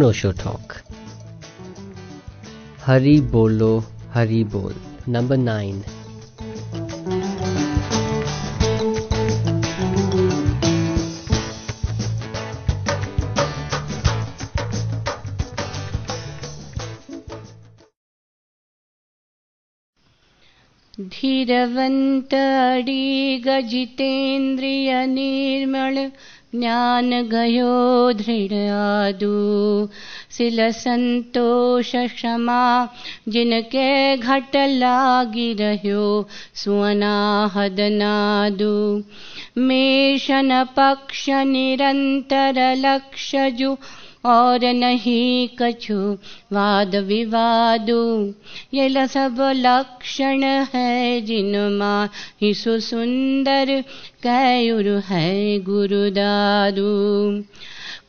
नोशो talk. हरी बोलो हरी बोल number nine. धीरवंत गजितेन्द्रिय निर्मल ज्ञान गयो दृढ़ आदु सिल संतोष क्षमा जिनके घट लागी रह्यो सुअनाहद हदनादु मेषन पक्ष निरंतर लक्ष्य जु और नहीं कछु वाद विवादु। ये सब लक्षण है जिनमा ही सुंदर कैर है गुरुदादु।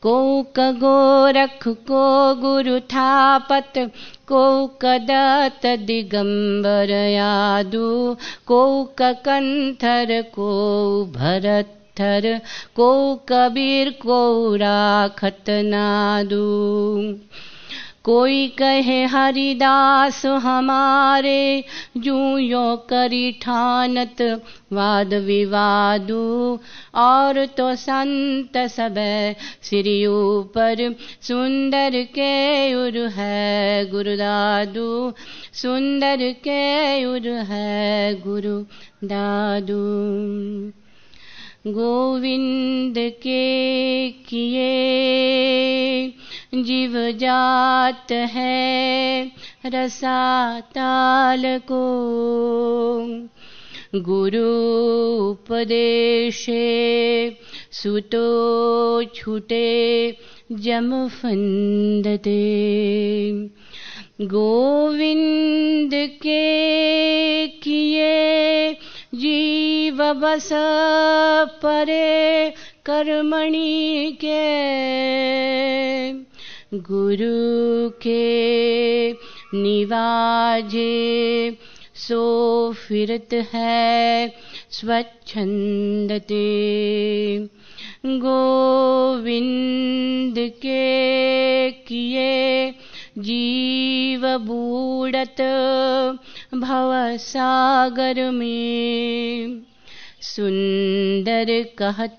को गोरख को गुरु थापत को कदत दिगंबर यादु। को कंथर को भरत पत्थर को कबीर को राखत नादू। कोई कहे, हरिदास, हमारे जू यो करी ठानत वाद विवादू। और तो संत सब श्री ऊपर, सुंदर के उर है गुरुदादू। सुंदर के उर है गुरु दादू गोविंद के किए। जीव जात है रसाताल को। गुरु उपदेशे सुतो छूटे जम फंदते। गोविंद के किए जीव बस परे कर्मणि के गुरु के निवाजे सो फिरत है स्वच्छंदते गोविंद के किए जीव बूढ़त भवसागर में। सुंदर कहत,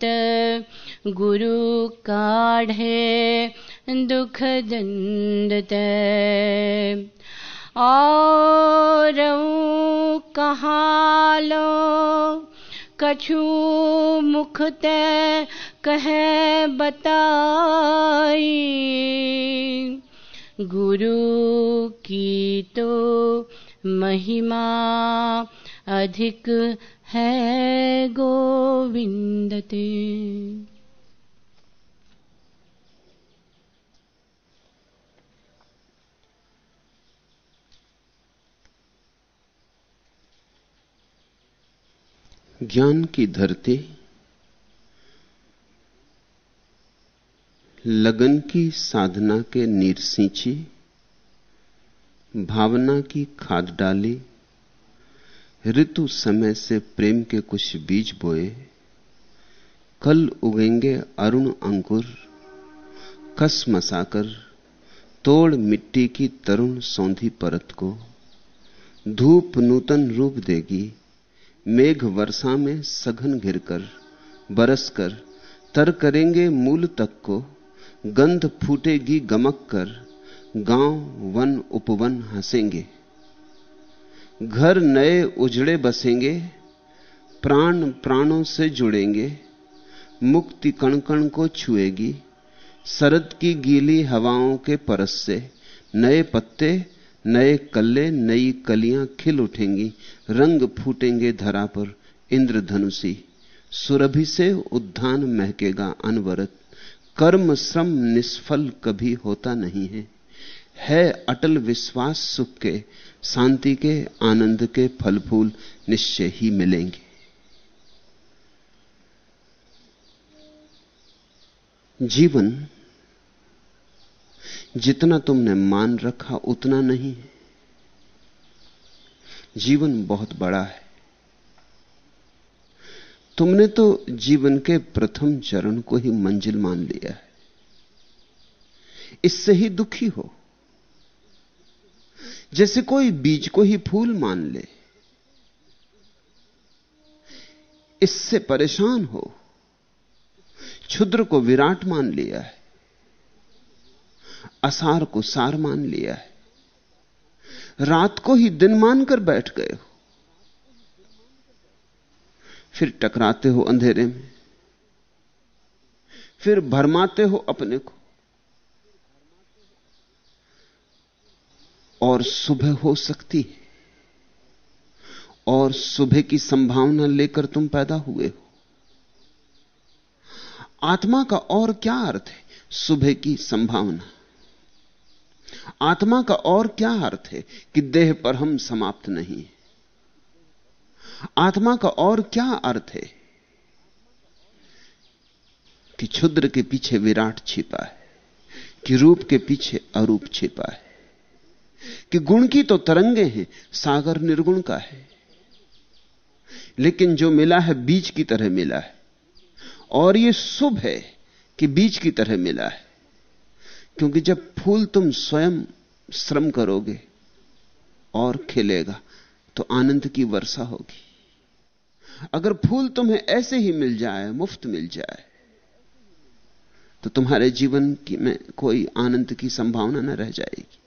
गुरु काढ़े दुख दंडत। और कहालो, कछु मुख ते कह बताई। गुरु की तो महिमा अधिक है गोविंदते ज्ञान की धरती लगन की साधना के नीर सींची, भावना की खाद डाली, ऋतु समय से प्रेम के कुछ बीज बोए, कल उगेंगे अरुण अंकुर कस मसाकर, तोड़ मिट्टी की तरुण सौंधी परत को, धूप नूतन रूप देगी, मेघ वर्षा में सघन घिरकर बरसकर तर करेंगे मूल तक को गंध फूटेगी गमक कर, गाँव वन उपवन हंसेंगे। घर नए उजड़े बसेंगे, प्राण प्राणों से जुड़ेंगे। मुक्ति कण कण को छुएगी, शरद की गीली हवाओं के परस से। नए पत्ते, नए कल्ले, नई कलियाँ खिल उठेंगी, रंग फूटेंगे धरा पर, इंद्रधनुषी। सुरभि से उद्धान महकेगा अनवरत। कर्म श्रम निष्फल कभी होता नहीं है। है अटल विश्वास सुख के, शांति के, आनंद के फल फूल निश्चय ही मिलेंगे। जीवन जितना तुमने मान रखा उतना नहीं है। जीवन बहुत बड़ा है। तुमने तो जीवन के प्रथम चरण को ही मंजिल मान लिया है। इससे ही दुखी हो। जैसे कोई बीज को ही फूल मान ले, इससे परेशान हो। क्षुद्र को विराट मान लिया है, असार को सार मान लिया है। रात को ही दिन मानकर बैठ गए हो। फिर टकराते हो अंधेरे में। फिर भरमाते हो अपने को। और सुबह हो सकती है। और सुबह की संभावना लेकर तुम पैदा हुए हो। आत्मा का और क्या अर्थ है सुबह की संभावना? आत्मा का और क्या अर्थ है कि देह पर हम समाप्त नहीं आत्मा का और क्या अर्थ है? कि क्षुद्र के पीछे विराट छिपा है, कि रूप के पीछे अरूप छिपा है, कि गुण की तो तरंगे हैं, सागर निर्गुण का है। लेकिन जो मिला है, बीज की तरह मिला है। और यह शुभ है कि बीज की तरह मिला है। क्योंकि जब फूल तुम स्वयं श्रम करोगे और खिलेगा तो आनंद की वर्षा होगी। अगर फूल तुम्हें ऐसे ही मिल जाए, मुफ़्त मिल जाए तो तुम्हारे जीवन की में कोई आनंद की संभावना न रह जाएगी।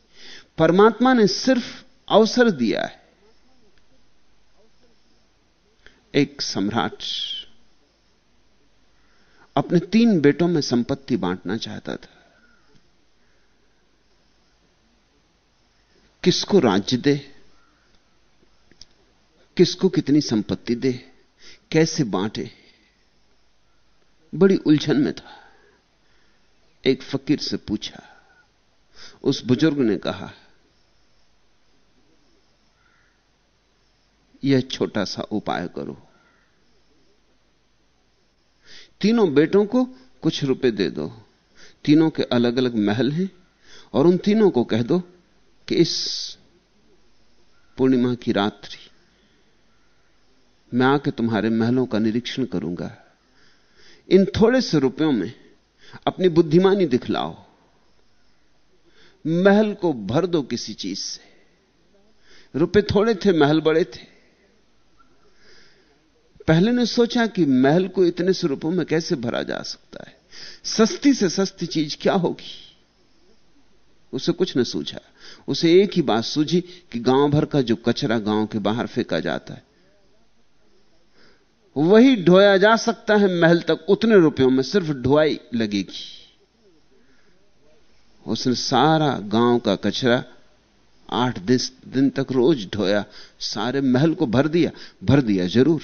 परमात्मा ने सिर्फ़ अवसर दिया है। एक सम्राट अपने तीन बेटों में संपत्ति बांटना चाहता था। किसको राज्य दे? किसको कितनी संपत्ति दे? कैसे बांटे? बड़ी उलझन में था। एक फकीर से पूछा। उस बुज़ुर्ग ने कहा, यह छोटा सा उपाय करो। तीनों बेटों को कुछ रुपए दे दो। तीनों के अलग अलग महल हैं और उन तीनों को कह दो कि इस पूर्णिमा की रात्रि मैं आके तुम्हारे महलों का निरीक्षण करूँगा। इन थोड़े से रुपयों में अपनी बुद्धिमानी दिखलाओ। महल को भर दो किसी चीज़ से। रुपए थोड़े थे, महल बड़े थे। पहले ने सोचा कि महल को इतने से रुपयों में कैसे भरा जा सकता है? सस्ती से सस्ती चीज़ क्या होगी? उसे कुछ न सूझा। उसे एक ही बात सूझी कि गाँव भर का जो कचरा गाँव के बाहर फेंका जाता है वही ढोया जा सकता है महल तक, उतने रुपयों में सिर्फ़ ढुआई लगेगी। उसने सारा गाँव का कचरा आठ दिन तक रोज ढोया, सारे महल को भर दिया भर दिया ज़रूर।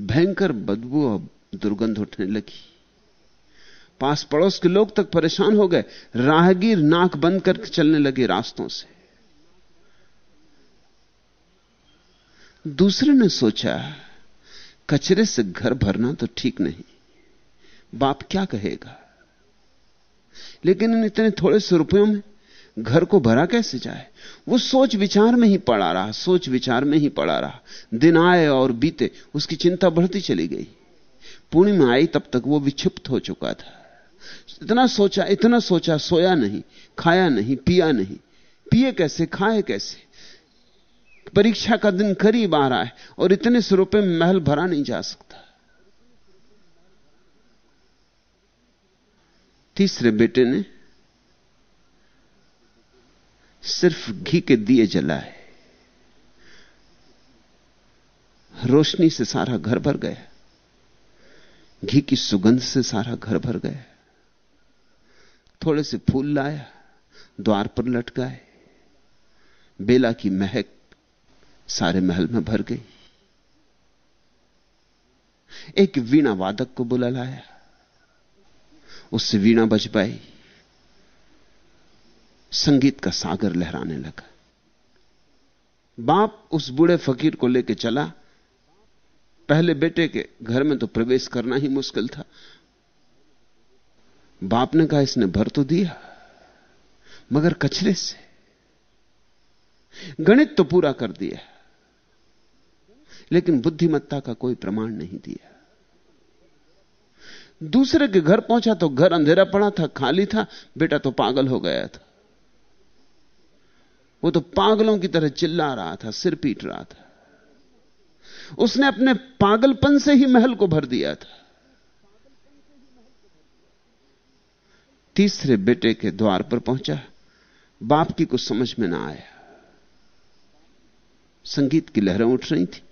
भयंकर बदबू और दुर्गंध उठने लगी। पास पड़ोस के लोग तक परेशान हो गए, राहगीर नाक बंद करके चलने लगे रास्तों से। दूसरे ने सोचा, कचरे से घर भरना तो ठीक नहीं। बाप क्या कहेगा? लेकिन इन इतने थोड़े से रुपयों में घर को भरा कैसे जाए? वो सोच विचार में ही पड़ा रहा, सोच विचार में ही पड़ा रहा। दिन आए और बीते, उसकी चिंता बढ़ती चली गई। पूर्णिमा आई तब तक वो विक्षिप्त हो चुका था। इतना सोचा इतना सोचा, सोया नहीं, खाया नहीं, पिया नहीं। पिए कैसे, खाए कैसे? परीक्षा का दिन करीब आ रहा है और इतने सौ रुपए में महल भरा नहीं जा सकता। तीसरे बेटे ने सिर्फ़ घी के दिए जलाए। रोशनी से सारा घर भर गया। घी की सुगंध से सारा घर भर गया। थोड़े से फूल लाया, द्वार पर लटकाए। बेला की महक सारे महल में भर गई। एक वीणा वादक को बुला लाया। उससे वीणा बज पाई संगीत का सागर लहराने लगा। बाप उस बूढ़े फकीर को लेकर चला। पहले बेटे के घर में तो प्रवेश करना ही मुश्किल था। बाप ने कहा, इसने भर तो दिया, मगर कचरे से। गणित तो पूरा कर दिया। लेकिन बुद्धिमत्ता का कोई प्रमाण नहीं दिया। दूसरे के घर पहुँचा तो घर अंधेरा पड़ा था, खाली था, बेटा तो पागल हो गया था। वो तो पागलों की तरह चिल्ला रहा था, सिर पीट रहा था। उसने अपने पागलपन से ही महल को भर दिया था। तीसरे बेटे के द्वार पर पहुँचा, बाप की कुछ समझ में ना आया। संगीत की लहरें उठ रही थी।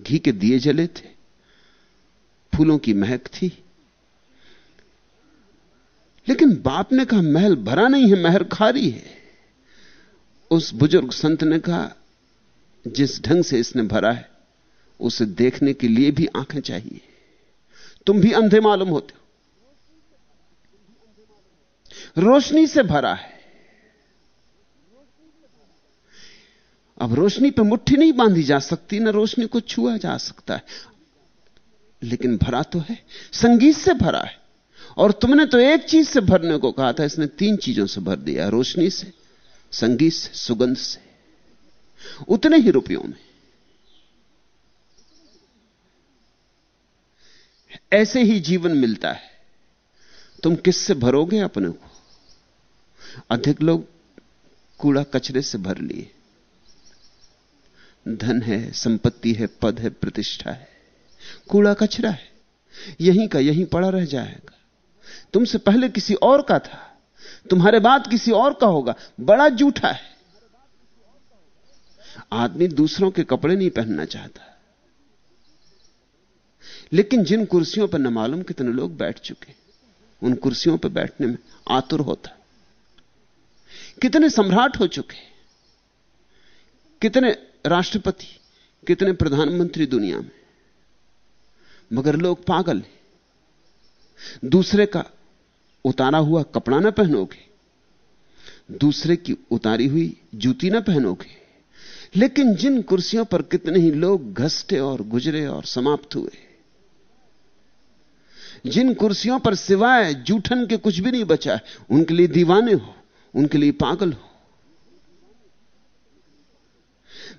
घी के दिए जले थे। फूलों की महक थी। लेकिन बाप ने कहा, महल भरा नहीं है, महर खारी है। उस बुज़ुर्ग संत ने कहा, जिस ढंग से इसने भरा है, उसे देखने के लिए भी आँखें चाहिए। तुम भी अंधे मालूम होते हो। रोशनी से भरा है। अब रोशनी पे मुट्ठी नहीं बांधी जा सकती, ना रोशनी को छुआ जा सकता है। लेकिन भरा तो है, संगीत से भरा है। और तुमने तो एक चीज़ से भरने को कहा था, इसने तीन चीज़ों से भर दिया, रोशनी से, संगीत से, सुगंध से। उतने ही रुपयों में। ऐसे ही जीवन मिलता है। तुम किससे भरोगे अपने को? अधिक लोग कूड़ा कचरे से भर लिए। धन है, संपत्ति है, पद है, प्रतिष्ठा है। कूड़ा कचरा है। यहीं का यहीं पड़ा रह जाएगा। तुमसे पहले किसी और का था, तुम्हारे बाद किसी और का होगा। बड़ा जूठा है। आदमी दूसरों के कपड़े नहीं पहनना चाहता। लेकिन जिन कुर्सियों पर न मालूम कितने लोग बैठ चुके, उन कुर्सियों पर बैठने में आतुर होता। कितने सम्राट हो चुके, कितने राष्ट्रपति, कितने प्रधानमंत्री दुनिया में। मगर लोग पागल हैं। दूसरे का उतारा हुआ कपड़ा ना पहनोगे। दूसरे की उतारी हुई जूती ना पहनोगे। लेकिन जिन कुर्सियों पर कितने ही लोग घसटे और गुजरे और समाप्त हुए, जिन कुर्सियों पर सिवाय जूठन के कुछ भी नहीं बचा है, उनके लिए दीवाने हो, उनके लिए पागल हो।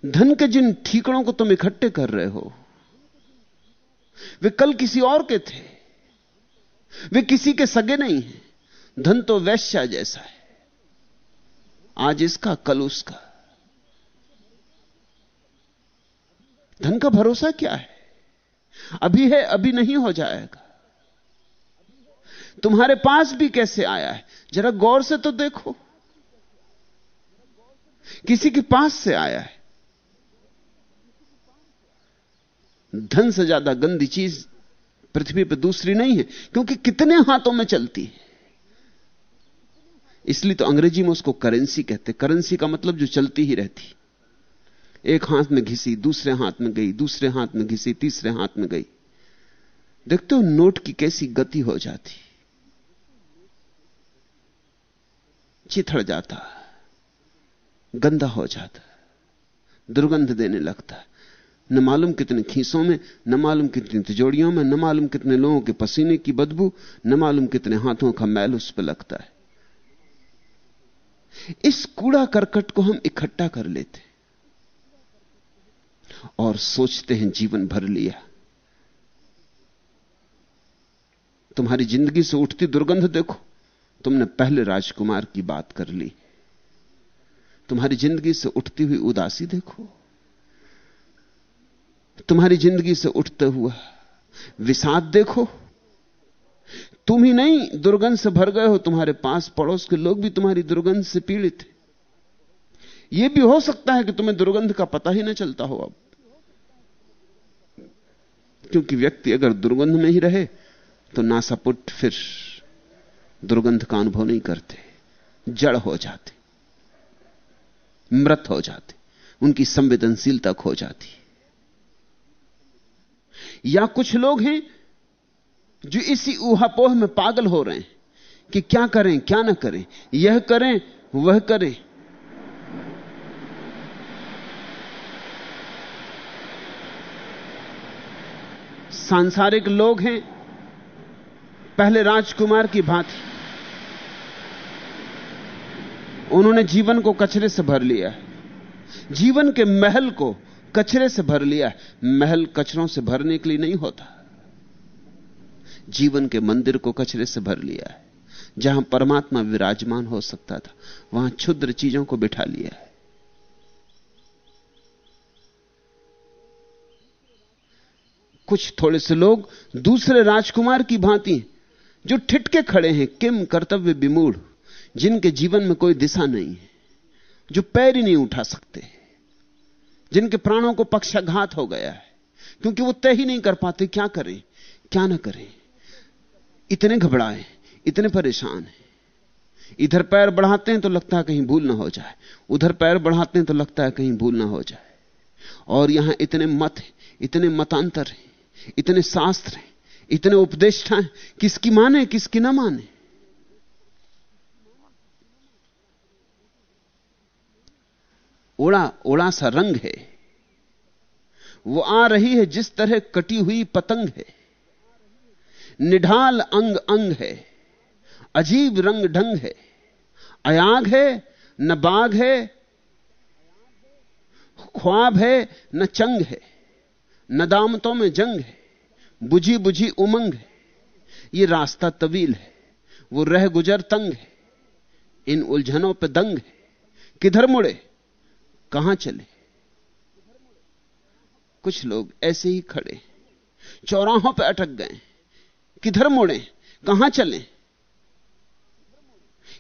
धन के जिन ठीकड़ों को तुम इकट्ठे कर रहे हो, वे कल किसी और के थे, वे किसी के सगे नहीं हैं। धन तो वैश्या जैसा है। आज इसका, कल उसका। धन का भरोसा क्या है? अभी है, अभी नहीं हो जाएगा। तुम्हारे पास भी कैसे आया है? जरा गौर से तो देखो। किसी के पास से आया है। धन से ज़्यादा गंदी चीज़ पृथ्वी पर दूसरी नहीं है, क्योंकि कितने हाथों में चलती है। इसलिए तो अंग्रेज़ी में उसको करेंसी कहते करेंसी का मतलब जो चलती ही रहती। एक हाथ में घिसी, दूसरे हाथ में गई, दूसरे हाथ में घिसी, तीसरे हाथ में गई। देखते हो, नोट की कैसी गति हो जाती। चिथड़ जाता। गंदा हो जाता। दुर्गंध देने लगता। न मालूम कितने खीसों में, न मालूम कितनी तिजोड़ियों में, न मालूम कितने लोगों के पसीने की बदबू, न मालूम कितने हाथों का मैल उस पर लगता है। इस कूड़ा करकट को हम इकट्ठा कर लेते और सोचते हैं, जीवन भर लिया। तुम्हारी ज़िंदगी से उठती दुर्गंध देखो, तुमने पहले राजकुमार की बात कर ली। तुम्हारी ज़िंदगी से उठती हुई उदासी देखो। तुम्हारी ज़िंदगी से उठते हुआ, विषाद देखो। तुम ही नहीं, दुर्गंध से भर गए हो, तुम्हारे पास पड़ोस के लोग भी तुम्हारी दुर्गंध से पीड़ित हैं। यह भी हो सकता है कि तुम्हें दुर्गंध का पता ही ना चलता हो अब। क्योंकि व्यक्ति अगर दुर्गंध में ही रहे तो नासापुट फिर दुर्गंध का अनुभव नहीं करते। जड़ हो जाते, मृत हो जाते, उनकी संवेदनशीलता खो जाती। या कुछ लोग हैं जो इसी ऊहापोह में पागल हो रहे हैं कि क्या करें, क्या ना करें, यह करें, वह करें। सांसारिक लोग हैं, पहले राजकुमार की भांति। उन्होंने जीवन को कचरे से भर लिया। जीवन के महल को कचरे से भर लिया महल कचरों से भरने के लिए नहीं होता। जीवन के मंदिर को कचरे से भर लिया है। जहाँ परमात्मा विराजमान हो सकता था, वहाँ क्षुद्र चीज़ों को बिठा लिया है। कुछ थोड़े से लोग दूसरे राजकुमार की भांति जो ठिटके खड़े हैं, किम कर्तव्य विमूढ़, जिनके जीवन में कोई दिशा नहीं है, जो पैर ही नहीं उठा सकते। जिनके प्राणों को पक्षाघात हो गया है, क्योंकि वो तय ही नहीं कर पाते क्या करें, क्या ना करें। इतने घबराए, इतने परेशान हैं। इधर पैर बढ़ाते हैं तो लगता है कहीं भूल ना हो जाए। उधर पैर बढ़ाते हैं तो लगता है कहीं भूल ना हो जाए। और यहाँ इतने मत हैं, इतने मतांतर हैं, इतने शास्त्र हैं, इतने उपदेष्टा हैं, किसकी माने, किसकी ना माने। ओड़ा ओड़ा सा रंग है। वो आ रही है जिस तरह कटी हुई पतंग है। निढाल अंग अंग है। अजीब रंग ढंग है। अयाग है, न बाघ है। ख्वाब है, न चंग है। न दामतों में जंग है। बुझी बुझी उमंग है। ये रास्ता तवील है। वो रह गुजर तंग है। इन उलझनों पे दंग है। किधर मुड़े? कहाँ चले? कुछ लोग ऐसे ही खड़े, चौराहों पर अटक गए, किधर मुड़े? कहाँ चले?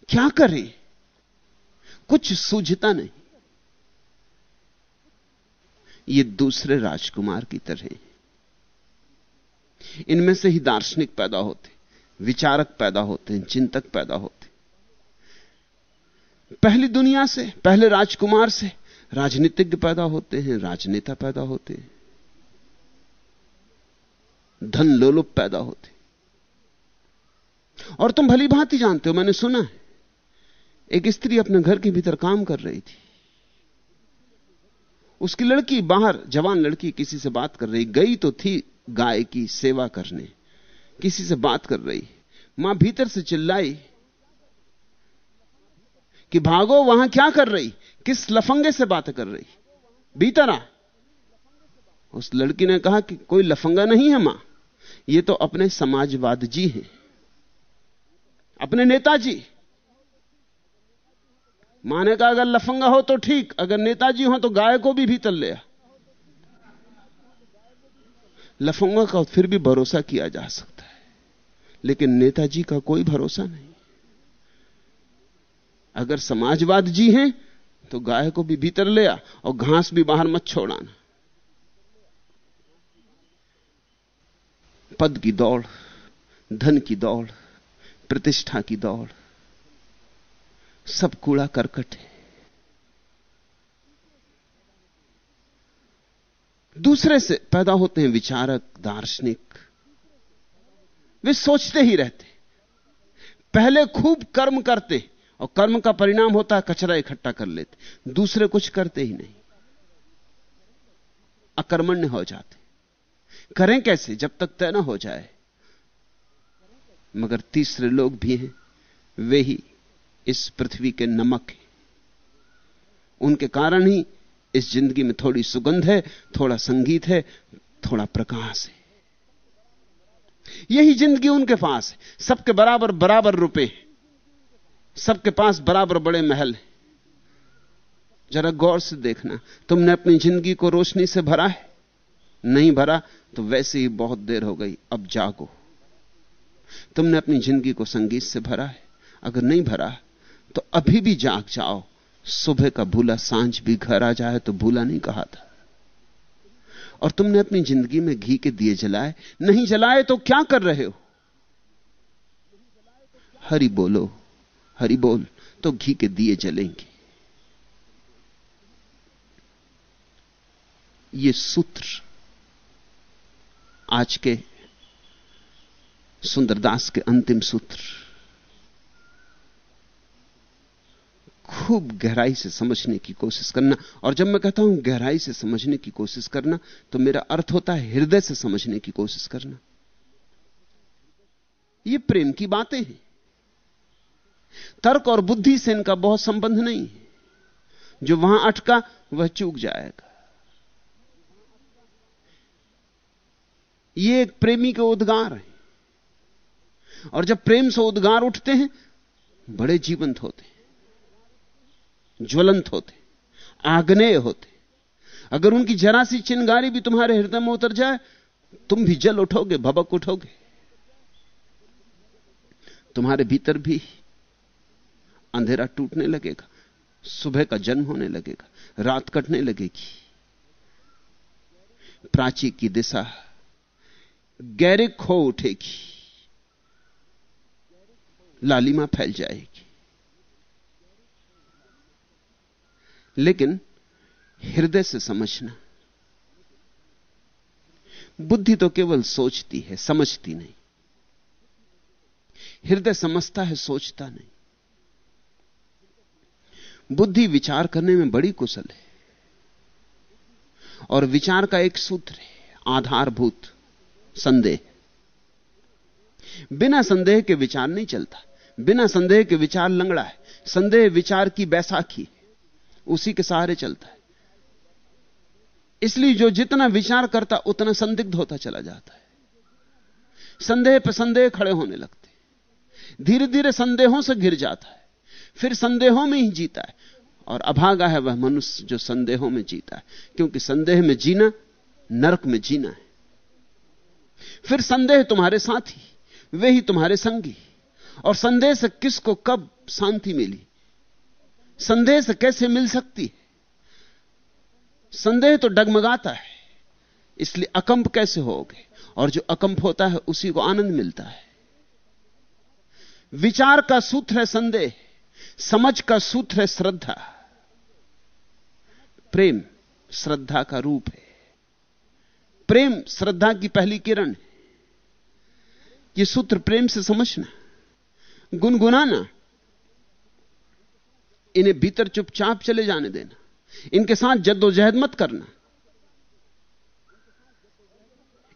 क्या करें? कुछ सूझता नहीं। ये दूसरे राजकुमार की तरह। इनमें से ही दार्शनिक पैदा होते, विचारक पैदा होते हैं चिंतक पैदा होते। पहली दुनिया से, पहले राजकुमार से राजनीतिज्ञ पैदा होते हैं, राजनेता पैदा होते हैं। धन लोलुप पैदा होते और तुम भली भांति जानते हो, मैंने सुना है, एक स्त्री अपने घर के भीतर काम कर रही थी। उसकी लड़की, बाहर जवान लड़की किसी से बात कर रही, गई तो थी गाय की सेवा करने, किसी से बात कर रही। माँ भीतर से चिल्लाई कि भागो, वहाँ क्या कर रही? किस लफंगे से बात कर रही? भीतर आ। उस लड़की ने कहा कि कोई लफंगा नहीं है माँ। ये तो अपने समाजवाद जी हैं। अपने नेताजी। माने का अगर लफंगा हो तो ठीक, अगर नेताजी हो तो गाय को भी भीतर ले आ। लफंगा का फिर भी भरोसा किया जा सकता है, लेकिन नेताजी का कोई भरोसा नहीं। अगर समाजवाद जी हैं तो गाय को भी भीतर ले आ और घास भी बाहर मत छोड़ाना पद की दौड़, धन की दौड़, प्रतिष्ठा की दौड़, सब कूड़ा करकट है। दूसरे से पैदा होते हैं विचारक, दार्शनिक। वे सोचते ही रहते। पहले खूब कर्म करते और कर्म का परिणाम होता है, कचरा इकट्ठा कर लेते। दूसरे कुछ करते ही नहीं। अकर्मण्य हो जाते। करें कैसे? जब तक तय ना हो जाए। मगर तीसरे लोग भी हैं। वे ही इस पृथ्वी के नमक हैं। उनके कारण ही इस ज़िंदगी में थोड़ी सुगंध है, थोड़ा संगीत है, थोड़ा प्रकाश है। यही ज़िंदगी उनके पास है। सबके बराबर बराबर रुपए सबके पास बराबर बड़े महल हैं। जरा गौर से देखना, तुमने अपनी ज़िंदगी को रोशनी से भरा है? नहीं भरा तो वैसे ही बहुत देर हो गई, अब जागो। तुमने अपनी ज़िंदगी को संगीत से भरा है? अगर नहीं भरा तो अभी भी जाग जाओ। सुबह का भूला, साँझ भी घर आ जाए तो भूला नहीं कहा था। और तुमने अपनी ज़िंदगी में घी के दिए जलाए, नहीं जलाए तो क्या कर रहे हो? हरी बोलो। हरि बोल तो घी के दिए जलेंगे। ये सूत्र आज के सुंदरदास के अंतिम सूत्र। खूब गहराई से समझने की कोशिश करना, और जब मैं कहता हूँ गहराई से समझने की कोशिश करना तो मेरा अर्थ होता है हृदय से समझने की कोशिश करना। ये प्रेम की बातें हैं। तर्क और बुद्धि से इनका बहुत संबंध नहीं जो वहाँ अटका, वह चूक जाएगा। ये एक प्रेमी के उद्गार है। और जब प्रेम से उद्गार उठते हैं, बड़े जीवंत होते ज्वलंत होते आग्नेय होते अगर उनकी जरा सी चिंगारी भी तुम्हारे हृदय में उतर जाए, तुम भी जल उठोगे, भबक उठोगे। तुम्हारे भीतर भी अंधेरा टूटने लगेगा, सुबह का जन्म होने लगेगा, रात कटने लगेगी। प्राची की दिशा गैरिक हो उठेगी, लालिमा फैल जाएगी। लेकिन हृदय से समझना, बुद्धि तो केवल सोचती है, समझती नहीं। हृदय समझता है, सोचता नहीं। बुद्धि विचार करने में बड़ी कुशल है। और विचार का एक सूत्र है, आधारभूत संदेह। बिना संदेह के विचार नहीं चलता। बिना संदेह के विचार लंगड़ा है। संदेह विचार की बैसाखी उसी के सहारे चलता है। इसलिए जो जितना विचार करता, उतना संदिग्ध होता चला जाता है। संदेह पर संदेह खड़े होने लगते धीरे धीरे संदेहों से घिर जाता है। फिर संदेहों में ही जीता है। और अभागा है वह मनुष्य जो संदेहों में जीता है, क्योंकि संदेह में जीना, नरक में जीना है। फिर संदेह तुम्हारे साथी, वे ही तुम्हारे संगी। और संदेह से किसको कब शांति मिली? संदेह से कैसे मिल सकती संदेह तो डगमगाता है, इसलिए अकंप कैसे होगे? और जो अकंप होता है, उसी को आनंद मिलता है। विचार का सूत्र है संदेह। समझ का सूत्र है श्रद्धा। प्रेम श्रद्धा का रूप है। प्रेम श्रद्धा की पहली किरण है। यह सूत्र प्रेम से समझना, गुनगुनाना, इन्हें भीतर चुपचाप चले जाने देना, इनके साथ जद्दोजहद मत करना,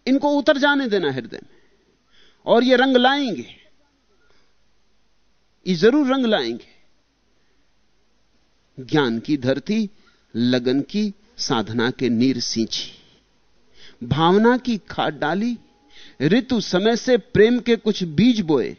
इनको उतर जाने देना हृदय में, और ये रंग लाएँगे, ये ज़रूर रंग लाएँगे। ज्ञान की धरती, लगन की साधना के नीर सींची। भावना की खाद डाली, ऋतु समय से प्रेम के कुछ बीज बोए।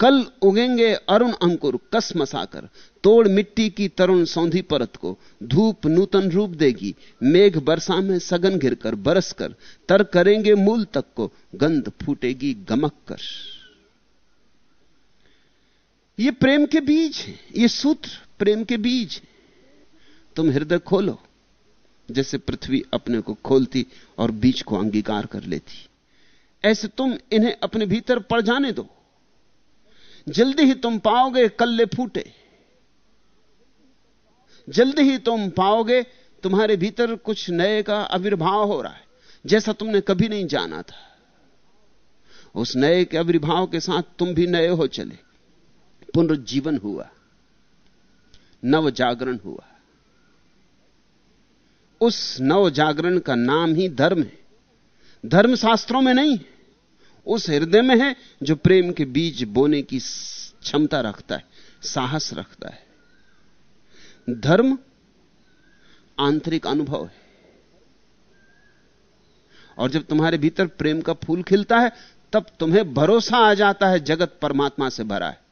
कल उगेंगे अरुण अंकुर, कस मसाकर, तोड़ मिट्टी की तरुण सौंधी परत को। धूप नूतन रूप देगी, मेघ बरसा में सघन घिरकर बरस कर। तर करेंगे मूल तक को, गंध फूटेगी गमक कर। ये प्रेम के बीज ये सूत्र। प्रेम के बीज। तुम हृदय खोलो, जैसे पृथ्वी अपने को खोलती और बीज को अंगीकार कर लेती। ऐसे तुम इन्हें अपने भीतर पड़ जाने दो। जल्दी ही तुम पाओगे कल्ले फूटे। जल्दी ही तुम पाओगे तुम्हारे भीतर कुछ नए का आविर्भाव हो रहा है, जैसा तुमने कभी नहीं जाना था। उस नए के आविर्भाव के साथ तुम भी नए हो चले। पुनर्जीवन हुआ। नव जागरण हुआ। उस नव जागरण का नाम ही धर्म है। धर्म शास्त्रों में नहीं उस हृदय में है जो प्रेम के बीज बोने की क्षमता रखता है, साहस रखता है। धर्म आंतरिक अनुभव है। और जब तुम्हारे भीतर प्रेम का फूल खिलता है, तब तुम्हें भरोसा आ जाता है, जगत परमात्मा से भरा है।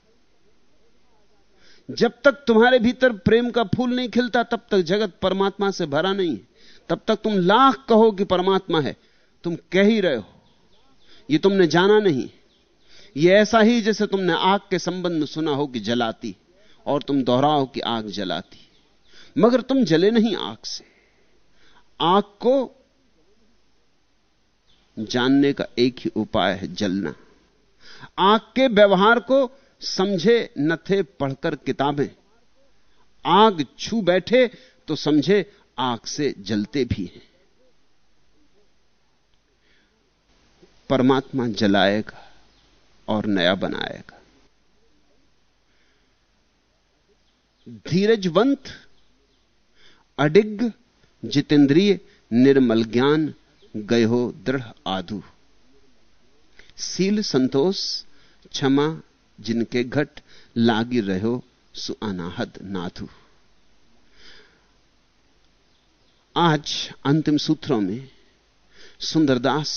जब तक तुम्हारे भीतर प्रेम का फूल नहीं खिलता, तब तक जगत परमात्मा से भरा नहीं है। तब तक तुम लाख कहो कि परमात्मा है। तुम कह ही रहे हो। ये तुमने जाना नहीं। ये ऐसा ही जैसे तुमने आग के संबंध में सुना हो कि जलाती, और तुम दोहराओ कि आग जलाती। मगर तुम जले नहीं आग से। आग को जानने का एक ही उपाय है जलना। आग के व्यवहार को समझे न थे पढ़कर किताबें। आग छू बैठे तो समझे आग से जलते भी हैं। परमात्मा जलाएगा और नया बनाएगा। धीरजवंत, अडिग, जितेंद्रिय, निर्मल ज्ञान हो दृढ़ आधु सील संतोष, क्षमा जिनके घट लागी रहो सुअनाहद नाथु। आज अंतिम सूत्रों में सुंदरदास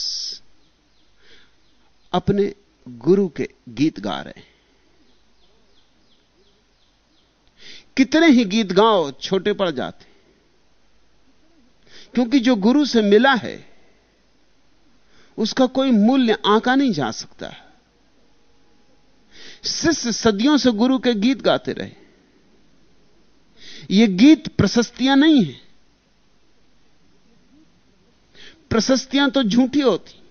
अपने गुरु के गीत गा रहे हैं। कितने ही गीत गाओ, छोटे पड़ जाते क्योंकि जो गुरु से मिला है, उसका कोई मूल्य आंका नहीं जा सकता। शिष्य सदियों से गुरु के गीत गाते रहे। ये गीत प्रशस्तियाँ नहीं है। प्रशस्तियाँ तो झूठी होती।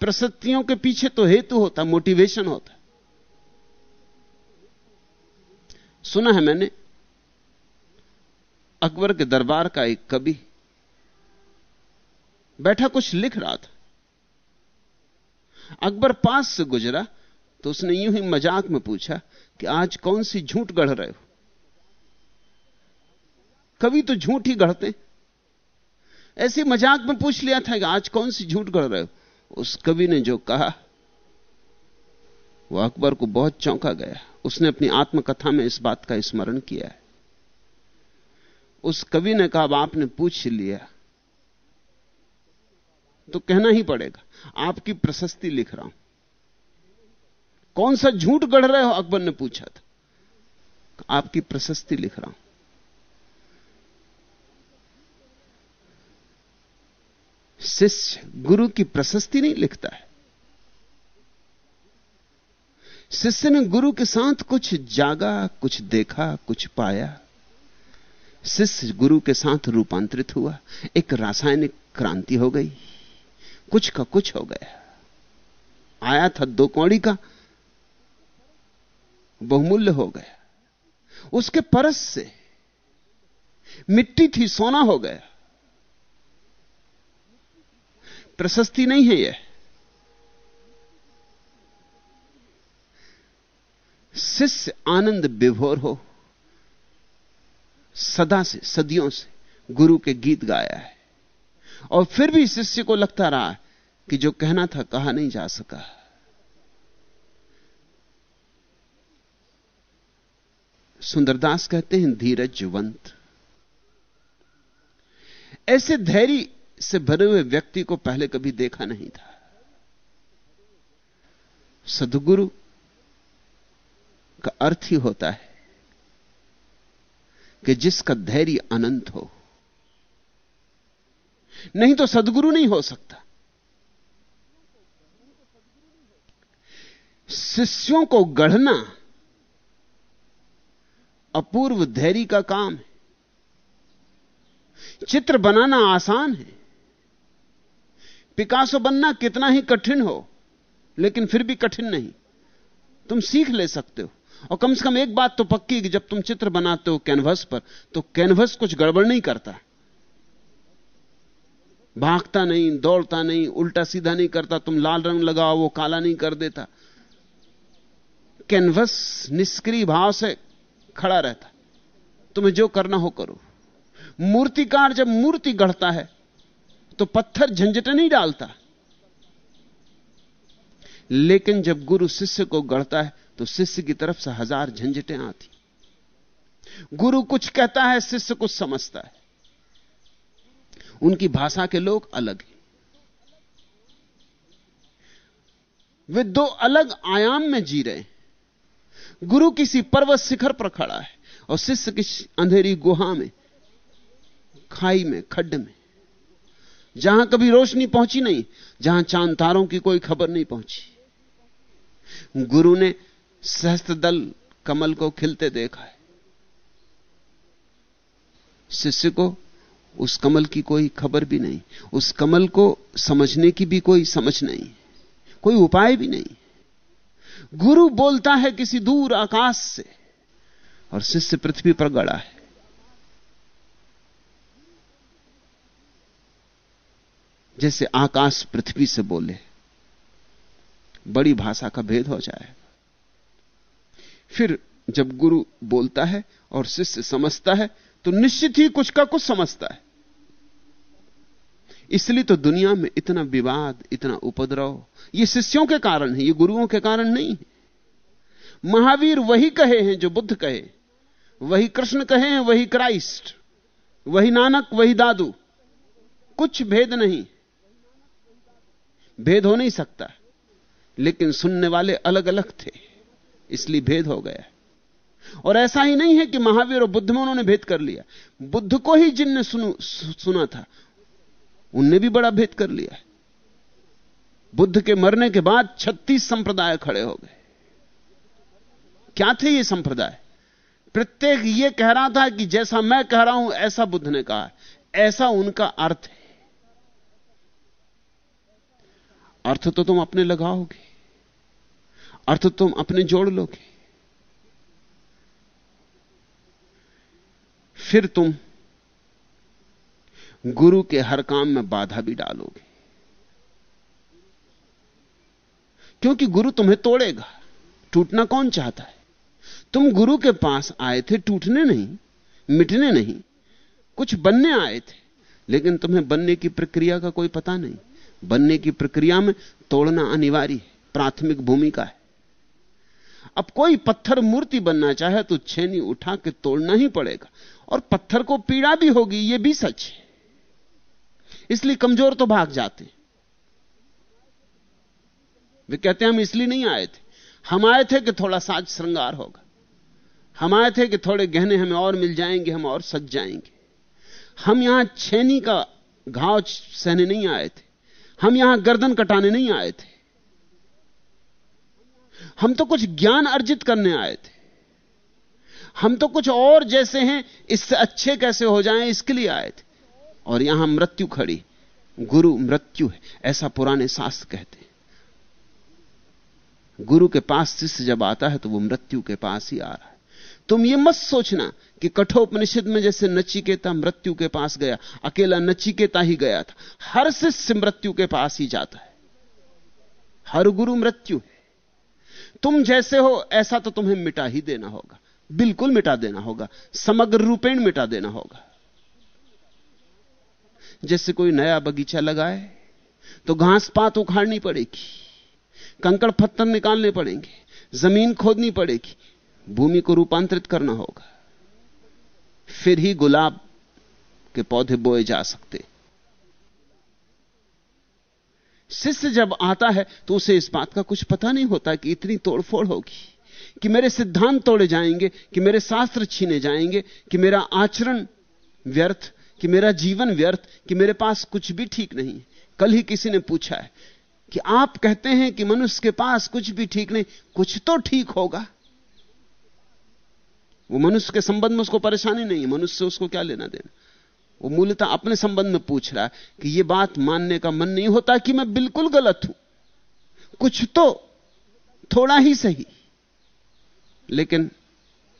प्रशस्तियों के पीछे तो हेतु होता, मोटिवेशन होता। सुना है मैंने, अकबर के दरबार का एक कवि बैठा कुछ लिख रहा था। अकबर पास से गुजरा तो उसने यूँ ही मज़ाक में पूछा कि आज कौन सी झूठ गढ़ रहे हो? कवि तो झूठ ही गढ़ते। ऐसे मज़ाक में पूछ लिया था कि आज कौन सी झूठ गढ़ रहे हो? उस कवि ने जो कहा वह अकबर को बहुत चौंका गया। उसने अपनी आत्मकथा में इस बात का स्मरण किया है। उस कवि ने कहा आपने पूछ लिया तो कहना ही पड़ेगा, आपकी प्रशस्ति लिख रहा हूँ। कौन सा झूठ गढ़ रहे हो? अकबर ने पूछा था। आपकी प्रशस्ति लिख रहा हूँ। शिष्य गुरु की प्रशस्ति नहीं लिखता है। शिष्य ने गुरु के साथ कुछ जागा, कुछ देखा, कुछ पाया। शिष्य गुरु के साथ रूपांतरित हुआ। एक रासायनिक क्रांति हो गई। कुछ का कुछ हो गया। आया था दो कौड़ी का, बहुमूल्य हो गया। उसके परस से मिट्टी थी, सोना हो गया। प्रशस्ति नहीं है यह। शिष्य आनंद विभोर हो, सदा से, सदियों से गुरु के गीत गाया है। और फिर भी शिष्य को लगता रहा कि जो कहना था, कहा नहीं जा सका। सुंदरदास कहते हैं, धीरजवंत। ऐसे धैर्य से भरे हुए व्यक्ति को पहले कभी देखा नहीं था। सदगुरु का अर्थ ही होता है कि जिसका धैर्य अनंत हो नहीं तो सदगुरु नहीं हो सकता। शिष्यों को गढ़ना अपूर्व धैर्य का काम है। चित्र बनाना आसान है। पिकासो बनना कितना ही कठिन हो, लेकिन फिर भी कठिन नहीं। तुम सीख ले सकते हो। और कम से कम एक बात तो पक्की कि जब तुम चित्र बनाते हो कैनवस पर तो कैनवस कुछ गड़बड़ नहीं करता। भागता नहीं, दौड़ता नहीं, उल्टा सीधा नहीं करता, तुम लाल रंग लगाओ, वो काला नहीं कर देता। कैनवस निष्क्रिय भाव से खड़ा रहता। तुम्हें जो करना हो करो। मूर्तिकार जब मूर्ति गढ़ता है तो पत्थर झंझट नहीं डालता। लेकिन जब गुरु शिष्य को गढ़ता है तो शिष्य की तरफ़ से हज़ार झंझटें आती। गुरु कुछ कहता है, शिष्य कुछ समझता है। उनकी भाषा के लोग अलग हैं। वे दो अलग आयाम में जी रहे हैं। गुरु किसी पर्वत शिखर पर खड़ा है और शिष्य किसी अंधेरी गुहा में, खाई में, खड्ड में। जहाँ कभी रोशनी पहुँची नहीं, जहाँ चाँद तारों की कोई खबर नहीं पहुँची। गुरु ने सहस्त्र दल कमल को खिलते देखा है। शिष्य को उस कमल की कोई खबर भी नहीं, उस कमल को समझने की भी कोई समझ नहीं, कोई उपाय भी नहीं। गुरु बोलता है किसी दूर आकाश से, और शिष्य पृथ्वी पर गड़ा है। जैसे आकाश पृथ्वी से बोले, बड़ी भाषा का भेद हो जाए। फिर जब गुरु बोलता है और शिष्य समझता है तो निश्चित ही कुछ का कुछ समझता है। इसलिए तो दुनिया में इतना विवाद, इतना उपद्रव, ये शिष्यों के कारण है, ये गुरुओं के कारण नहीं है। महावीर वही कहे हैं जो बुद्ध कहे। वही कृष्ण कहे हैं, वही क्राइस्ट, वही नानक, वही दादू। कुछ भेद नहीं। भेद हो नहीं सकता। लेकिन सुनने वाले अलग अलग थे, इसलिए भेद हो गया। और ऐसा ही नहीं है कि महावीर और बुद्ध में उन्होंने भेद कर लिया। बुद्ध को ही जिनने सुना था उनने भी बड़ा भेद कर लिया बुद्ध के मरने के बाद 36 संप्रदाय खड़े हो गए। क्या थे ये संप्रदाय? प्रत्येक ये कह रहा था कि जैसा मैं कह रहा हूँ, ऐसा बुद्ध ने कहा ऐसा उनका अर्थ है। अर्थ तो तुम अपने लगाओगे। अर्थ तुम अपने जोड़ लोगे। फिर तुम गुरु के हर काम में बाधा भी डालोगे। क्योंकि गुरु तुम्हें तोड़ेगा। टूटना कौन चाहता है? तुम गुरु के पास आए थे, टूटने नहीं, मिटने नहीं, कुछ बनने आए थे, लेकिन तुम्हें बनने की प्रक्रिया का कोई पता नहीं। बनने की प्रक्रिया में तोड़ना अनिवार्य है, प्राथमिक भूमिका है। अब कोई पत्थर मूर्ति बनना चाहे तो छेनी उठा के तोड़ना ही पड़ेगा, और पत्थर को पीड़ा भी होगी यह भी सच है। इसलिए कमज़ोर तो भाग जाते। वे कहते हैं, हम इसलिए नहीं आए थे। हम आए थे कि थोड़ा साज श्रृंगार होगा। हम आए थे कि थोड़े गहने हमें और मिल जाएँगे, हम और सज जाएँगे। हम यहाँ छेनी का घाव सहने नहीं आए थे। हम यहाँ गर्दन कटाने नहीं आए थे। हम तो कुछ ज्ञान अर्जित करने आए थे। हम तो कुछ और जैसे हैं, इससे अच्छे कैसे हो जाएँ, इसके लिए आए थे। और यहाँ मृत्यु खड़ी। गुरु मृत्यु है, ऐसा पुराने शास्त्र कहते हैं। गुरु के पास शिष्य जब आता है तो वो मृत्यु के पास ही आ रहा है। तुम ये मत सोचना कि कठोपनिषद में जैसे नचिकेता मृत्यु के पास गया, अकेला नचिकेता ही गया था। हर शिष्य मृत्यु के पास ही जाता है। हर गुरु मृत्यु है। तुम जैसे हो, ऐसा तो तुम्हें मिटा ही देना होगा। बिल्कुल मिटा देना होगा। समग्र रूपेण मिटा देना होगा। जैसे कोई नया बगीचा लगाए तो घास पात उखाड़नी पड़ेगी, कंकड़ पत्थर निकालने पड़ेंगे, ज़मीन खोदनी पड़ेगी, भूमि को रूपांतरित करना होगा। फिर ही गुलाब के पौधे बोए जा सकते। शिष्य जब आता है तो उसे इस बात का कुछ पता नहीं होता कि इतनी तोड़फोड़ होगी, कि मेरे सिद्धांत तोड़े जाएँगे, कि मेरे शास्त्र छीने जाएँगे, कि मेरा आचरण व्यर्थ कि मेरा जीवन व्यर्थ, कि मेरे पास कुछ भी ठीक नहीं। कल ही किसी ने पूछा है कि आप कहते हैं कि मनुष्य के पास कुछ भी ठीक नहीं, कुछ तो ठीक होगा। वो मनुष्य के संबंध में उसको परेशानी नहीं है, मनुष्य से उसको क्या लेना देना? वो मूलतः अपने संबंध में पूछ रहा है कि ये बात मानने का मन नहीं होता कि मैं बिल्कुल गलत हूँ। कुछ तो थोड़ा ही सही। लेकिन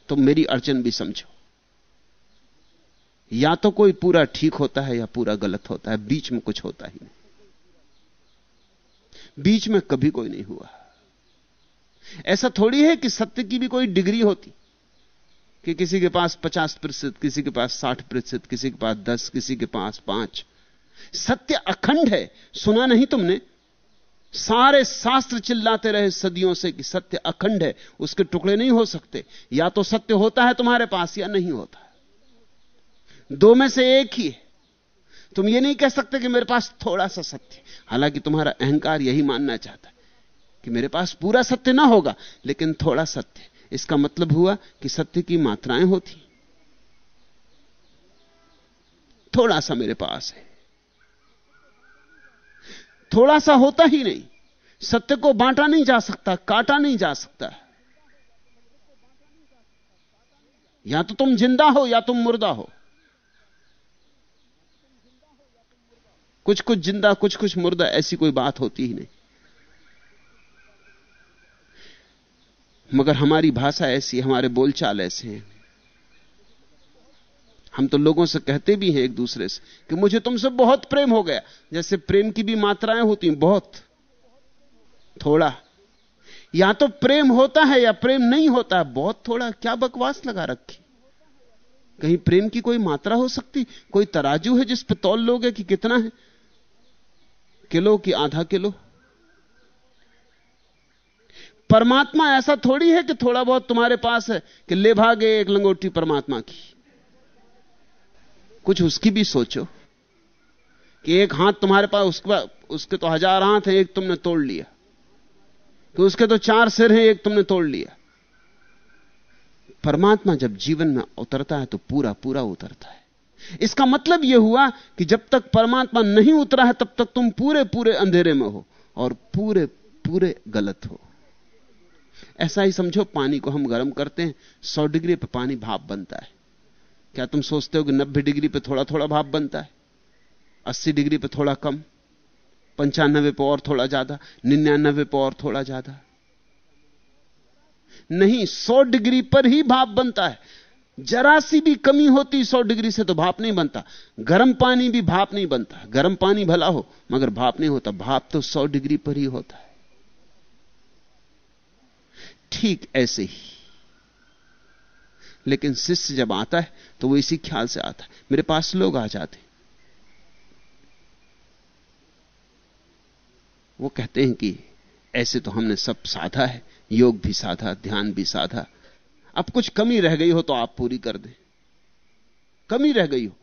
तुम तो मेरी अड़चन भी समझो। या तो कोई पूरा ठीक होता है या पूरा गलत होता है, बीच में कुछ होता ही नहीं। बीच में कभी कोई नहीं हुआ। ऐसा थोड़ी है कि सत्य की भी कोई डिग्री होती, कि किसी के पास पचास प्रतिशत, किसी के पास साठ प्रतिशत, किसी के पास दस, किसी के पास पाँच। सत्य अखंड है, सुना नहीं तुमने? सारे शास्त्र चिल्लाते रहे सदियों से कि सत्य अखंड है, उसके टुकड़े नहीं हो सकते। या तो सत्य होता है तुम्हारे पास या नहीं होता। दो में से एक ही है। तुम ये नहीं कह सकते कि मेरे पास थोड़ा सा सत्य हालाँकि तुम्हारा अहंकार यही मानना चाहता है कि मेरे पास पूरा सत्य ना होगा, लेकिन थोड़ा सत्य इसका मतलब हुआ कि सत्य की मात्राएँ होती थोड़ा सा मेरे पास है। थोड़ा सा होता ही नहीं। सत्य को बांटा नहीं जा सकता, काटा नहीं जा सकता। या तो तुम ज़िंदा हो, या तुम मुर्दा हो। कुछ कुछ ज़िंदा कुछ कुछ मुर्दा, ऐसी कोई बात होती ही नहीं। मगर हमारी भाषा ऐसी, हमारे बोलचाल ऐसे हैं। हम तो लोगों से कहते भी हैं एक दूसरे से कि मुझे तुमसे बहुत प्रेम हो गया। जैसे प्रेम की भी मात्राएँ होती हैं, बहुत। थोड़ा। या तो प्रेम होता है या प्रेम नहीं होता है बहुत थोड़ा। क्या बकवास लगा रखी? कहीं प्रेम की कोई मात्रा हो सकती? कोई तराजू है जिस पर तौल लोगे कि कितना है? किलो की आधा किलो? परमात्मा ऐसा थोड़ी है कि थोड़ा बहुत तुम्हारे पास है कि ले भागे एक लंगोटी परमात्मा की। कुछ उसकी भी सोचो कि एक हाथ तुम्हारे पास, उसके उसके तो हज़ार हाथ है, एक तुमने तोड़ लिया। कि उसके तो चार सिर हैं, एक तुमने तोड़ लिया। परमात्मा जब जीवन में उतरता है तो पूरा पूरा उतरता है। इसका मतलब यह हुआ कि जब तक परमात्मा नहीं उतरा है, तब तक तुम पूरे पूरे अंधेरे में हो और पूरे पूरे गलत हो। ऐसा ही समझो, पानी को हम गर्म करते हैं, सौ डिग्री पर पानी भाप बनता है। क्या तुम सोचते हो कि नब्बे डिग्री पर थोड़ा थोड़ा भाप बनता है? अस्सी डिग्री पर थोड़ा कम पंचानबे पर और थोड़ा ज़्यादा निन्यानबे पर और थोड़ा ज़्यादा। नहीं, सौ डिग्री पर ही भाप बनता है। जरा सी भी कमी होती सौ डिग्री से तो भाप नहीं बनता। गर्म पानी भी भाप नहीं बनता। गर्म पानी भला हो, मगर भाप नहीं होता। भाप तो सौ डिग्री पर ही होता है। ठीक ऐसे ही। लेकिन शिष्य जब आता है तो वो इसी ख्याल से आता है। मेरे पास लोग आ जाते वो कहते हैं कि ऐसे तो हमने सब साधा है, योग भी साधा, ध्यान भी साधा। अब कुछ कमी रह गई हो तो आप पूरी कर दें। कमी रह गई हो।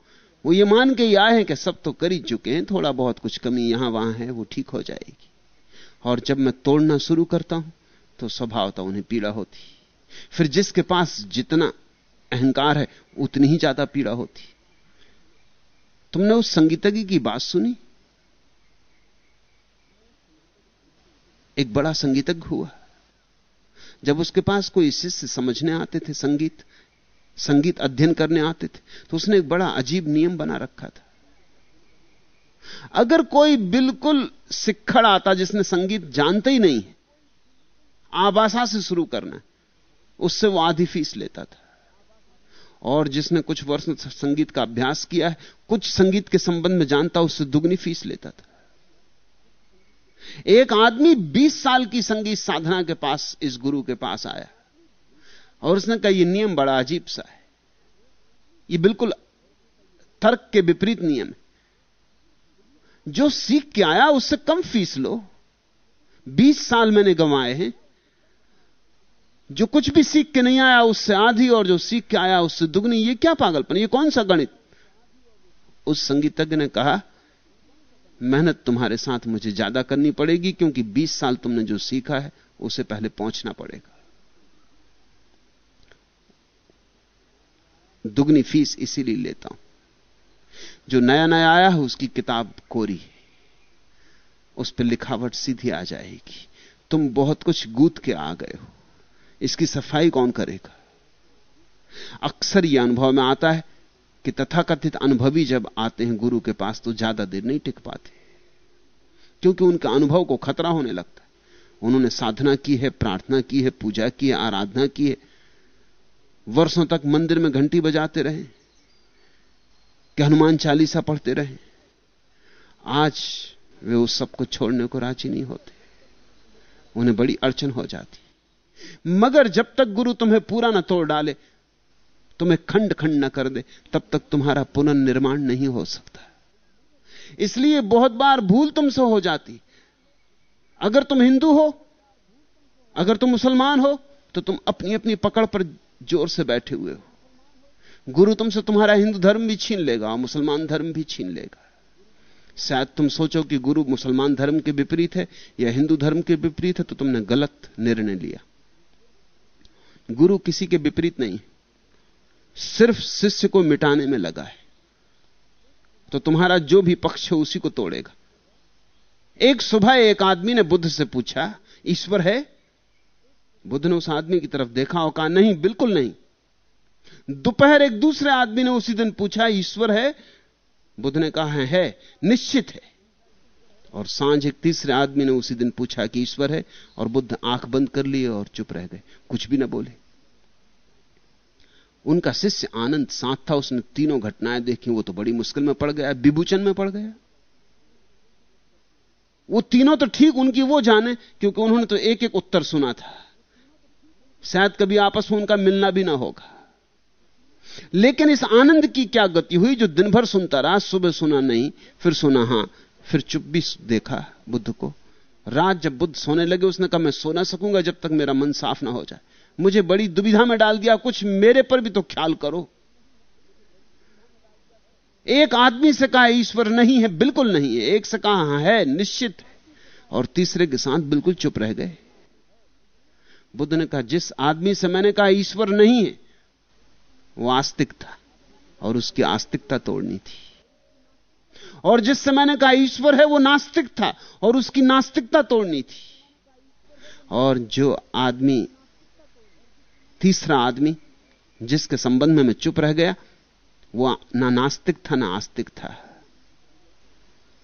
वो ये मान के ही आए हैं कि सब तो कर ही चुके हैं, थोड़ा बहुत कुछ कमी यहाँ वहाँ है, वो ठीक हो जाएगी। और जब मैं तोड़ना शुरू करता हूँ तो स्वभावता उन्हें पीड़ा होती। फिर जिसके पास जितना अहंकार है, उतनी ही ज़्यादा पीड़ा होती। तुमने उस संगीतज्ञ की बात सुनी? एक बड़ा संगीतज्ञ हुआ। जब उसके पास कोई शिष्य समझने आते थे, संगीत संगीत अध्ययन करने आते थे तो उसने एक बड़ा अजीब नियम बना रखा था। अगर कोई बिल्कुल सिक्खड़ आता जिसने संगीत जानते ही नहीं है आबासा से शुरू करना, उससे वो आधी फ़ीस लेता था। और जिसने कुछ वर्ष संगीत का अभ्यास किया है, कुछ संगीत के संबंध में जानता, उससे दुगनी फ़ीस लेता था। एक आदमी 20 साल की संगीत साधना के पास, इस गुरु के पास आया। और उसने कहा यह नियम बड़ा अजीब सा है। यह बिल्कुल तर्क के विपरीत नियम है। जो सीख के आया, उससे कम फ़ीस लो। 20 साल मैंने गंवाए हैं। जो कुछ भी सीख के नहीं आया, उससे आधी, और जो सीख के आया, उससे दुगनी। ये क्या पागलपन? ये कौन सा गणित? उस संगीतज्ञ ने कहा मेहनत तुम्हारे साथ मुझे ज़्यादा करनी पड़ेगी क्योंकि 20 साल तुमने जो सीखा है, उसे पहले पहुँचना पड़ेगा। दुगनी फ़ीस इसीलिए लेता हूँ। जो नया नया आया है, उसकी किताब कोरी है। उस पर लिखावट सीधी आ जाएगी। तुम बहुत कुछ गूथ के आ गए हो। इसकी सफ़ाई कौन करेगा? अक्सर यह अनुभव में आता है कि तथाकथित अनुभवी जब आते हैं गुरु के पास तो ज़्यादा देर नहीं टिक पाते। क्योंकि उनके अनुभव को खतरा होने लगता है। उन्होंने साधना की है, प्रार्थना की है, पूजा की है, आराधना की है। वर्षों तक मंदिर में घंटी बजाते रहे। कि हनुमान चालीसा पढ़ते रहे। आज वे उस सबको छोड़ने को राज़ी नहीं होते। उन्हें बड़ी अड़चन हो जाती। मगर जब तक गुरु तुम्हें पूरा ना तोड़ डाले तुम्हें खंड खंड न कर दे, तब तक तुम्हारा पुनर्निर्माण नहीं हो सकता। इसलिए बहुत बार भूल तुमसे हो जाती। अगर तुम हिंदू हो, अगर तुम मुसलमान हो तो तुम अपनी अपनी पकड़ पर ज़ोर से बैठे हुए हो। गुरु तुमसे तुम्हारा हिंदू धर्म भी छीन लेगा, और मुसलमान धर्म भी छीन लेगा। शायद तुम सोचो कि गुरु मुसलमान धर्म के विपरीत है, या हिंदू धर्म के विपरीत है तो तुमने गलत निर्णय लिया। गुरु किसी के विपरीत नहीं। सिर्फ़ शिष्य को मिटाने में लगा है। तो तुम्हारा जो भी पक्ष है उसी को तोड़ेगा। एक सुबह एक आदमी ने बुद्ध से पूछा ईश्वर है? बुद्ध ने उस आदमी की तरफ़ देखा और कहा नहीं बिल्कुल नहीं। दोपहर एक दूसरे आदमी ने उसी दिन पूछा ईश्वर है? बुद्ध ने कहा है, है निश्चित है। और साँझ एक तीसरे आदमी ने उसी दिन पूछा कि ईश्वर है और बुद्ध आँख बंद कर लिए और चुप रह गए। कुछ भी ना बोले। उनका शिष्य आनंद साथ था, उसने तीनों घटनाएँ देखी, वो तो बड़ी मुश्किल में पड़ गया, विभूचन में पड़ गया। वो तीनों तो ठीक, उनकी वो जाने, क्योंकि उन्होंने तो एक एक उत्तर सुना था। शायद कभी आपस में उनका मिलना भी ना होगा। लेकिन इस आनंद की क्या गति हुई, जो दिन भर सुनता रहा, सुबह सुना नहीं, फिर सुना, हाँ, फिर चुप भी देखा बुद्ध को। रात जब बुद्ध सोने लगे, उसने कहा, मैं सो ना सकूँगा जब तक मेरा मन साफ़ ना हो जाए। मुझे बड़ी दुविधा में डाल दिया, कुछ मेरे पर भी तो ख्याल करो। एक आदमी से कहा, ईश्वर नहीं है, बिल्कुल नहीं है। एक से कहा, है निश्चित है। और तीसरे के साथ बिल्कुल चुप रह गए। बुद्ध ने कहा, जिस आदमी से मैंने कहा, ईश्वर नहीं है, वो आस्तिक था और उसकी आस्तिकता तोड़नी थी। और जिससे मैंने कहा, ईश्वर है, वो नास्तिक था और उसकी नास्तिकता तोड़नी थी। और जो आदमी तीसरा आदमी, जिसके संबंध में मैं चुप रह गया, वह ना नास्तिक था, ना आस्तिक था।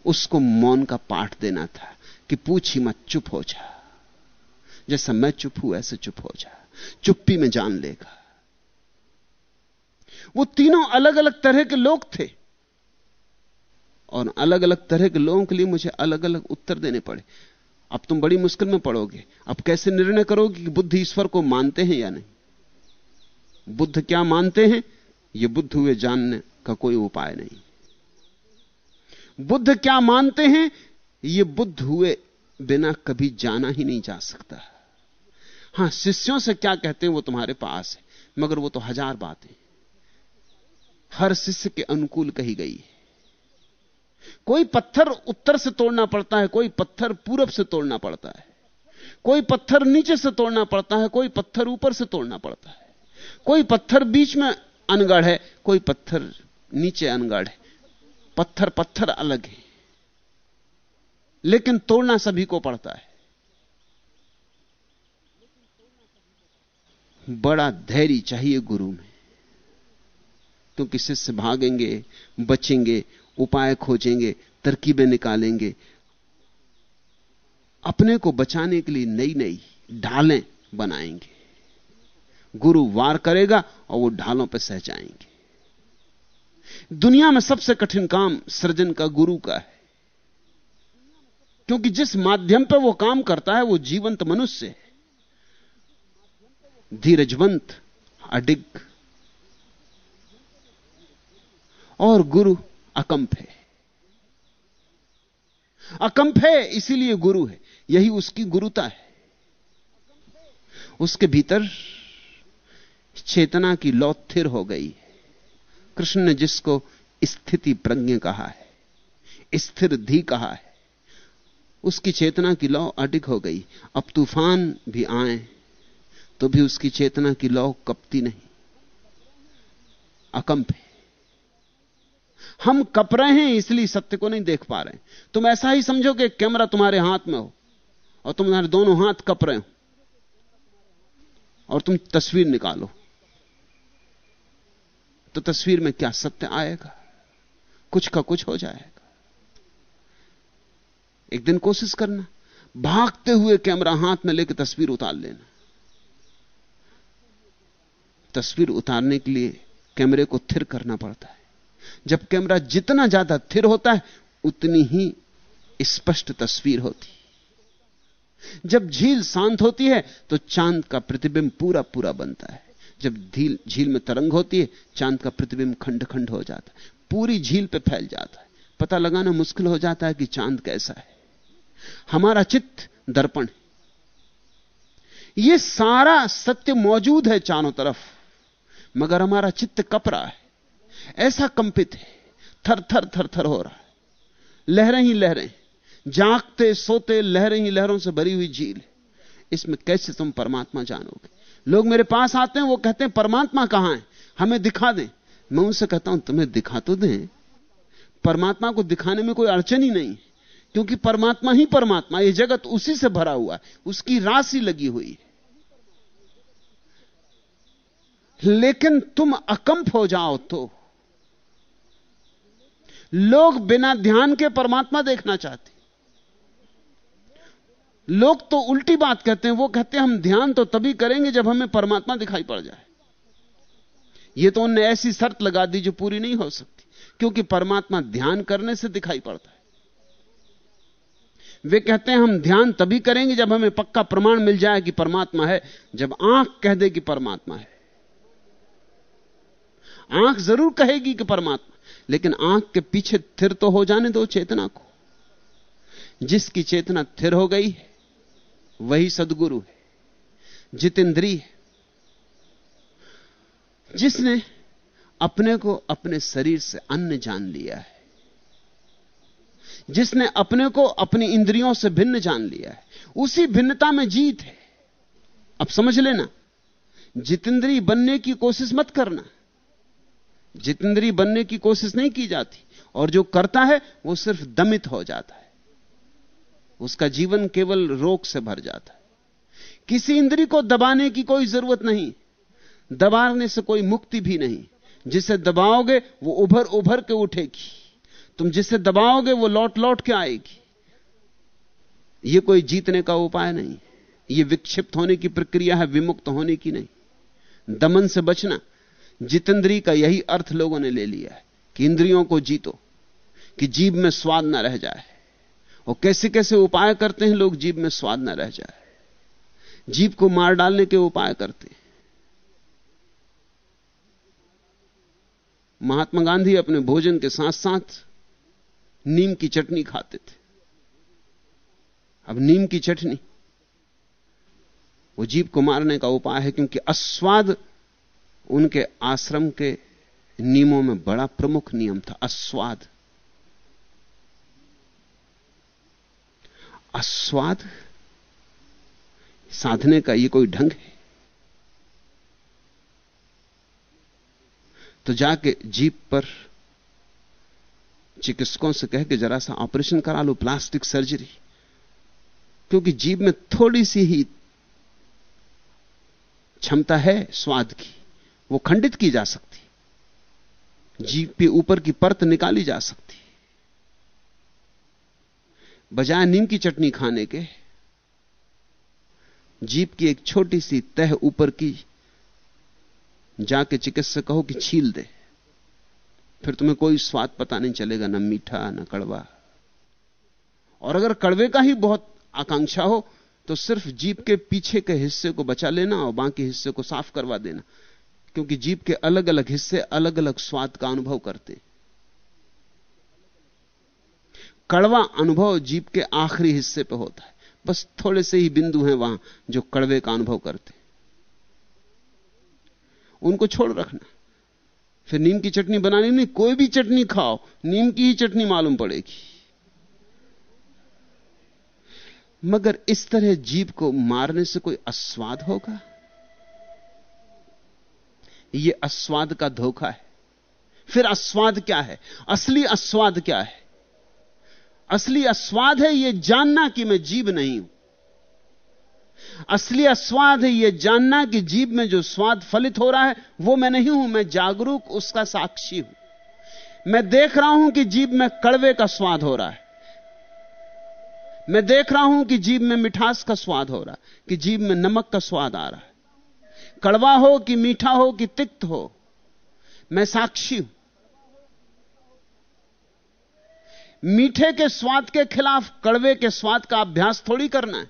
उसको मौन का पाठ देना था कि पूछ ही मत, चुप हो जा। जैसा मैं चुप हूँ, ऐसे चुप हो जा। चुप्पी में जान लेगा। वो तीनों अलग अलग तरह के लोग थे। और अलग अलग तरह के लोगों के लिए मुझे अलग अलग उत्तर देने पड़े। अब तुम बड़ी मुश्किल में पड़ोगे। अब कैसे निर्णय करोगे कि बुद्ध ईश्वर को मानते हैं या नहीं? बुद्ध क्या मानते हैं? यह बुद्ध हुए जानने का कोई उपाय नहीं। बुद्ध क्या मानते हैं? यह बुद्ध हुए बिना कभी जाना ही नहीं जा सकता। हाँ, शिष्यों से क्या कहते हैं वो तुम्हारे पास है, मगर वो तो हज़ार बातें हर शिष्य के अनुकूल कही गई है। कोई पत्थर उत्तर से तोड़ना पड़ता है, कोई पत्थर पूरब से तोड़ना पड़ता है। कोई पत्थर नीचे से तोड़ना पड़ता है, कोई पत्थर ऊपर से तोड़ना पड़ता है। कोई पत्थर बीच में अनगढ़ है, कोई पत्थर नीचे अनगढ़ है। पत्थर पत्थर अलग है। लेकिन तोड़ना सभी को पड़ता है। बड़ा धैर्य चाहिए गुरु में। क्योंकि शिष्य भागेंगे, बचेंगे, उपाय खोजेंगे, तरकीबें निकालेंगे। अपने को बचाने के लिए नई नई ढालें बनाएँगे। गुरु वार करेगा और वो ढालों पर सह जाएँगे। दुनिया में सबसे कठिन काम सृजन का, गुरु का है। क्योंकि जिस माध्यम पर वो काम करता है, वो जीवंत मनुष्य है। धीरजवंत, अडिग। और गुरु अकंप है। अकंप है, इसीलिए गुरु है। यही उसकी गुरुता है। उसके भीतर चेतना की लौ थिर हो गई है। कृष्ण ने जिसको स्थिति प्रज्ञ कहा है, स्थिर धी कहा है, उसकी चेतना की लौ अडिग हो गई। अब तूफ़ान भी आए तो भी उसकी चेतना की लौ कपती नहीं। अकंप है। हम कप रहे हैं, इसलिए सत्य को नहीं देख पा रहे तुम ऐसा ही समझो कि कैमरा तुम्हारे हाथ में हो, और तुम्हारे दोनों हाथ कप रहे हो, और तुम तस्वीर निकालो। तो तस्वीर में क्या सत्य आएगा? कुछ का कुछ हो जाएगा। एक दिन कोशिश करना। भागते हुए कैमरा हाथ में लेकर तस्वीर उतार लेना। तस्वीर उतारने के लिए कैमरे को थिर करना पड़ता है। जब कैमरा जितना ज़्यादा थिर होता है, उतनी ही स्पष्ट तस्वीर होती। जब झील शांत होती है तो चाँद का प्रतिबिंब पूरा पूरा बनता है। जब झील झील में तरंग होती है, चाँद का प्रतिबिंब खंड खंड हो जाता है। पूरी झील पे फैल जाता है। पता लगाना मुश्किल हो जाता है कि चाँद कैसा है। हमारा चित्त दर्पण है। यह सारा सत्य मौजूद है चारों तरफ़, मगर हमारा चित्त कप रहा है। ऐसा कंपित है। थर थर थर थर हो रहा है। लहरें ही लहरें। जागते, सोते लहरें ही लहरों से भरी हुई झील इसमें कैसे तुम परमात्मा जानोगे? लोग मेरे पास आते हैं, वो कहते हैं, परमात्मा कहाँ है? हमें दिखा दें. मैं उनसे कहता हूँ, तुम्हें दिखा तो दें। परमात्मा को दिखाने में कोई अड़चन ही नहीं, क्योंकि परमात्मा ही परमात्मा ये जगत उसी से भरा हुआ है, उसकी राशि लगी हुई है। लेकिन तुम अकंप हो जाओ तो। लोग बिना ध्यान के परमात्मा देखना चाहते। लोग तो उल्टी बात कहते हैं, वो कहते हैं, हम ध्यान तो तभी करेंगे जब हमें परमात्मा दिखाई पड़ जाए। ये तो उनने ऐसी शर्त लगा दी जो पूरी नहीं हो सकती, क्योंकि परमात्मा ध्यान करने से दिखाई पड़ता है। वे कहते हैं, हम ध्यान तभी करेंगे जब हमें पक्का प्रमाण मिल जाए कि परमात्मा है, जब आँख कह दे कि परमात्मा है। आँख ज़रूर कहेगी कि परमात्मा, लेकिन आँख के पीछे थिर तो हो जाने दो चेतना को। जिसकी चेतना थिर हो गई है वही सदगुरु है, जितेंद्री है। जिसने अपने को अपने शरीर से अन्य जान लिया है, जिसने अपने को अपनी इंद्रियों से भिन्न जान लिया है, उसी भिन्नता में जीत है। अब समझ लेना, जितेंद्री बनने की कोशिश मत करना। जितेंद्री बनने की कोशिश नहीं की जाती, और जो करता है, वो सिर्फ़ दमित हो जाता है। उसका जीवन केवल रोग से भर जाता है। किसी इंद्री को दबाने की कोई ज़रूरत नहीं, दबाने से कोई मुक्ति भी नहीं। जिसे दबाओगे, वो उभर उभर के उठेगी। तुम जिसे दबाओगे, वो लौट लौट के आएगी। ये कोई जीतने का उपाय नहीं। ये विक्षिप्त होने की प्रक्रिया है, विमुक्त होने की नहीं। दमन से बचना, जितेंद्री का यही अर्थ लोगों ने ले लिया है, कि इंद्रियों को जीतो, कि जीव में स्वाद ना रह जाए। और कैसे कैसे उपाय करते हैं लोग जीव में स्वाद ना रह जाए। जीव को मार डालने के उपाय करते हैं। महात्मा गांधी अपने भोजन के साथ साथ नीम की चटनी खाते थे। अब नीम की चटनी, वो जीव को मारने का उपाय है क्योंकि अस्वाद उनके आश्रम के नियमों में बड़ा प्रमुख नियम था, अस्वाद। अस्वाद साधने का यह कोई ढंग है? तो जाके जीप पर चिकित्सकों से कह के जरा सा ऑपरेशन करा लो, प्लास्टिक सर्जरी। क्योंकि जीव में थोड़ी सी ही क्षमता है स्वाद की, वो खंडित की जा सकती। जीव के ऊपर की परत निकाली जा सकती। बजाय नीम की चटनी खाने के, जीप की एक छोटी सी तह ऊपर की जाके चिकित्सक कहो कि छील दे, फिर तुम्हें कोई स्वाद पता नहीं चलेगा, ना मीठा, ना कड़वा। और अगर कड़वे का ही बहुत आकांक्षा हो तो सिर्फ़ जीप के पीछे के हिस्से को बचा लेना और बाकी हिस्से को साफ़ करवा देना, क्योंकि जीप के अलग अलग हिस्से अलग अलग स्वाद का अनुभव करते। कड़वा अनुभव जीप के आखिरी हिस्से पे होता है। बस थोड़े से ही बिंदु हैं वहाँ जो कड़वे का अनुभव करते उनको छोड़ रखना। फिर नीम की चटनी बनानी नहीं, कोई भी चटनी खाओ, नीम की ही चटनी मालूम पड़ेगी। मगर इस तरह जीव को मारने से कोई अस्वाद होगा? यह अस्वाद का धोखा है। फिर अस्वाद क्या है? असली अस्वाद क्या है? असली अस्वाद है यह जानना कि मैं जीव नहीं हूँ। असली अस्वाद है यह जानना कि जीव में जो स्वाद फलित हो रहा है, वो मैं नहीं हूँ, मैं जागरूक उसका साक्षी हूँ। मैं देख रहा हूँ कि जीव में कड़वे का स्वाद हो रहा है। मैं देख रहा हूँ कि जीव में मिठास का स्वाद हो रहा है, कि जीव में नमक का स्वाद आ रहा है। कड़वा हो कि मीठा हो कि तिक्त हो, मैं साक्षी हूँ। मीठे के स्वाद के खिलाफ कड़वे के स्वाद का अभ्यास थोड़ी करना है।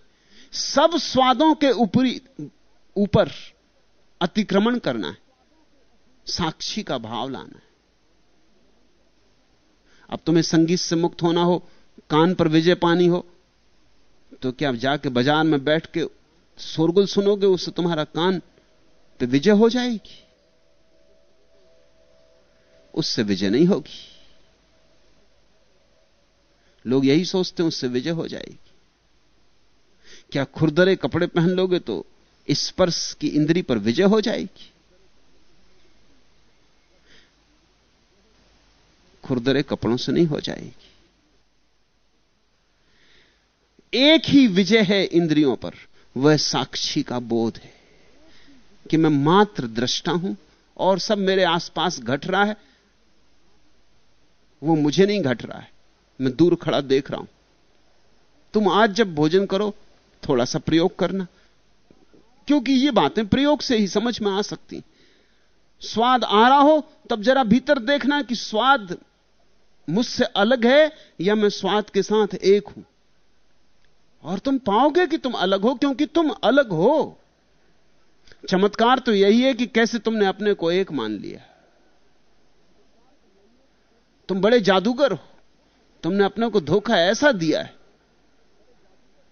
सब स्वादों के ऊपरी, ऊपर अतिक्रमण करना है। साक्षी का भाव लाना है। अब तुम्हें संगीत से मुक्त होना हो, कान पर विजय पानी हो तो क्या जाके बाज़ार में बैठ के शोरगुल सुनोगे, उससे तुम्हारा कान पे विजय हो जाएगी? उससे विजय नहीं होगी। लोग यही सोचते हैं, उससे विजय हो जाएगी। क्या खुरदरे कपड़े पहन लोगे तो स्पर्श की इंद्री पर विजय हो जाएगी? खुरदरे कपड़ों से नहीं हो जाएगी। एक ही विजय है इंद्रियों पर, वह साक्षी का बोध है कि मैं मात्र दृष्टा हूँ और सब मेरे आसपास घट रहा है, वो मुझे नहीं घट रहा है। मैं दूर खड़ा देख रहा हूँ। तुम आज जब भोजन करो, थोड़ा सा प्रयोग करना। क्योंकि ये बातें प्रयोग से ही समझ में आ सकती। स्वाद आ रहा हो, तब जरा भीतर देखना कि स्वाद मुझसे अलग है या मैं स्वाद के साथ एक हूँ। और तुम पाओगे कि तुम अलग हो, क्योंकि तुम अलग हो। चमत्कार तो यही है कि कैसे तुमने अपने को एक मान लिया। तुम बड़े जादूगर हो। तुमने अपने को धोखा ऐसा दिया है।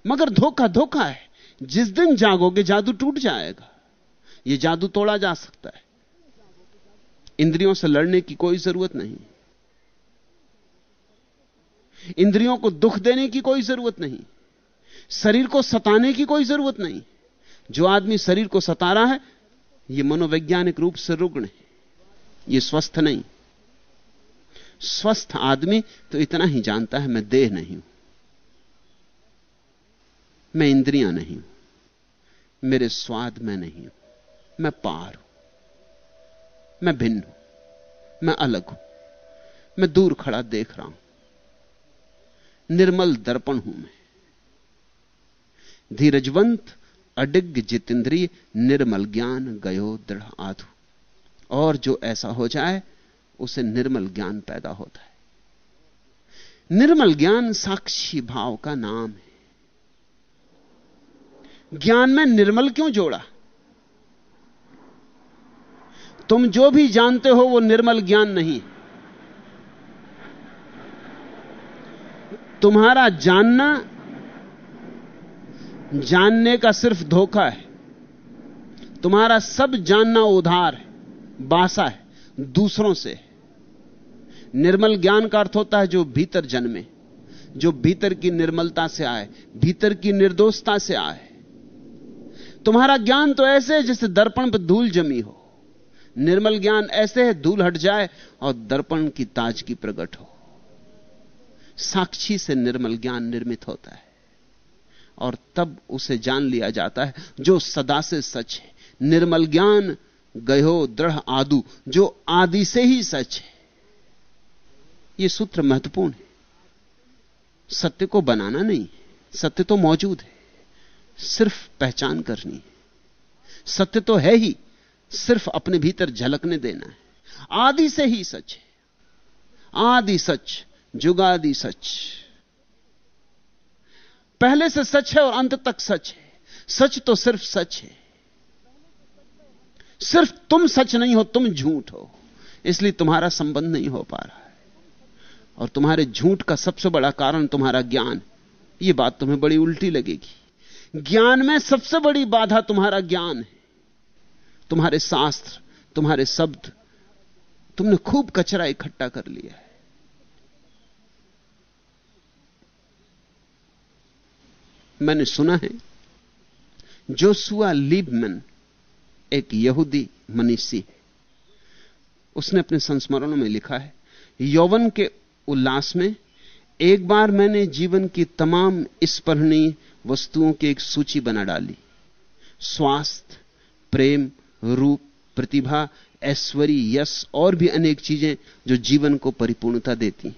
मगर धोखा धोखा है। जिस दिन जागोगे, जादू टूट जाएगा। यह जादू तोड़ा जा सकता है। इंद्रियों से लड़ने की कोई ज़रूरत नहीं। इंद्रियों को दुख देने की कोई ज़रूरत नहीं। शरीर को सताने की कोई ज़रूरत नहीं। जो आदमी शरीर को सता रहा है यह मनोवैज्ञानिक रूप से रुग्ण है। यह स्वस्थ नहीं। स्वस्थ आदमी तो इतना ही जानता है, मैं देह नहीं हूँ। मैं इंद्रियाँ नहीं हूँ। मेरे स्वाद में नहीं हूँ। मैं पार हूँ। मैं भिन्न हूँ। मैं अलग हूँ। मैं दूर खड़ा देख रहा हूँ। निर्मल दर्पण हूँ मैं। धीरजवंत, अडिग जितेंद्रिय, निर्मल ज्ञान गयो दृढ़ आधु। और जो ऐसा हो जाए उसे निर्मल ज्ञान पैदा होता है। निर्मल ज्ञान साक्षी भाव का नाम है। ज्ञान में निर्मल क्यों जोड़ा? तुम जो भी जानते हो वो निर्मल ज्ञान नहीं। तुम्हारा जानना, जानने का सिर्फ़ धोखा है। तुम्हारा सब जानना उधार है, बासा है, दूसरों से निर्मल ज्ञान का अर्थ होता है जो भीतर जन्मे, जो भीतर की निर्मलता से आए, भीतर की निर्दोषता से आए। तुम्हारा ज्ञान तो ऐसे है जैसे दर्पण पर धूल जमी हो। निर्मल ज्ञान ऐसे है, धूल हट जाए और दर्पण की ताजगी प्रकट हो। साक्षी से निर्मल ज्ञान निर्मित होता है और तब उसे जान लिया जाता है जो सदा से सच है। निर्मल ज्ञान गयो दृढ़ आदु, जो आदि से ही सच है। यह सूत्र महत्वपूर्ण है। सत्य को बनाना नहीं, सत्य तो मौजूद है, सिर्फ़ पहचान करनी है। सत्य तो है ही, सिर्फ़ अपने भीतर झलकने देना है। आदि से ही सच है। आदि सच, जुगादि सच। पहले से सच है और अंत तक सच है। सच तो सिर्फ़ सच है। सिर्फ़ तुम सच नहीं हो, तुम झूठ हो। इसलिए तुम्हारा संबंध नहीं हो पा रहा। और तुम्हारे झूठ का सबसे बड़ा कारण तुम्हारा ज्ञान। यह बात तुम्हें बड़ी उल्टी लगेगी। ज्ञान में सबसे बड़ी बाधा तुम्हारा ज्ञान है। तुम्हारे शास्त्र, तुम्हारे शब्द, तुमने खूब कचरा इकट्ठा कर लिया है। मैंने सुना है, जोसुआ लीबमन एक यहूदी मनीषी है। उसने अपने संस्मरणों में लिखा है, यौवन के उल्लास में, एक बार मैंने जीवन की तमाम स्पर्णीय वस्तुओं की एक सूची बना डाली। स्वास्थ्य, प्रेम, रूप, प्रतिभा, ऐश्वर्य, यश, और भी अनेक चीज़ें जो जीवन को परिपूर्णता देती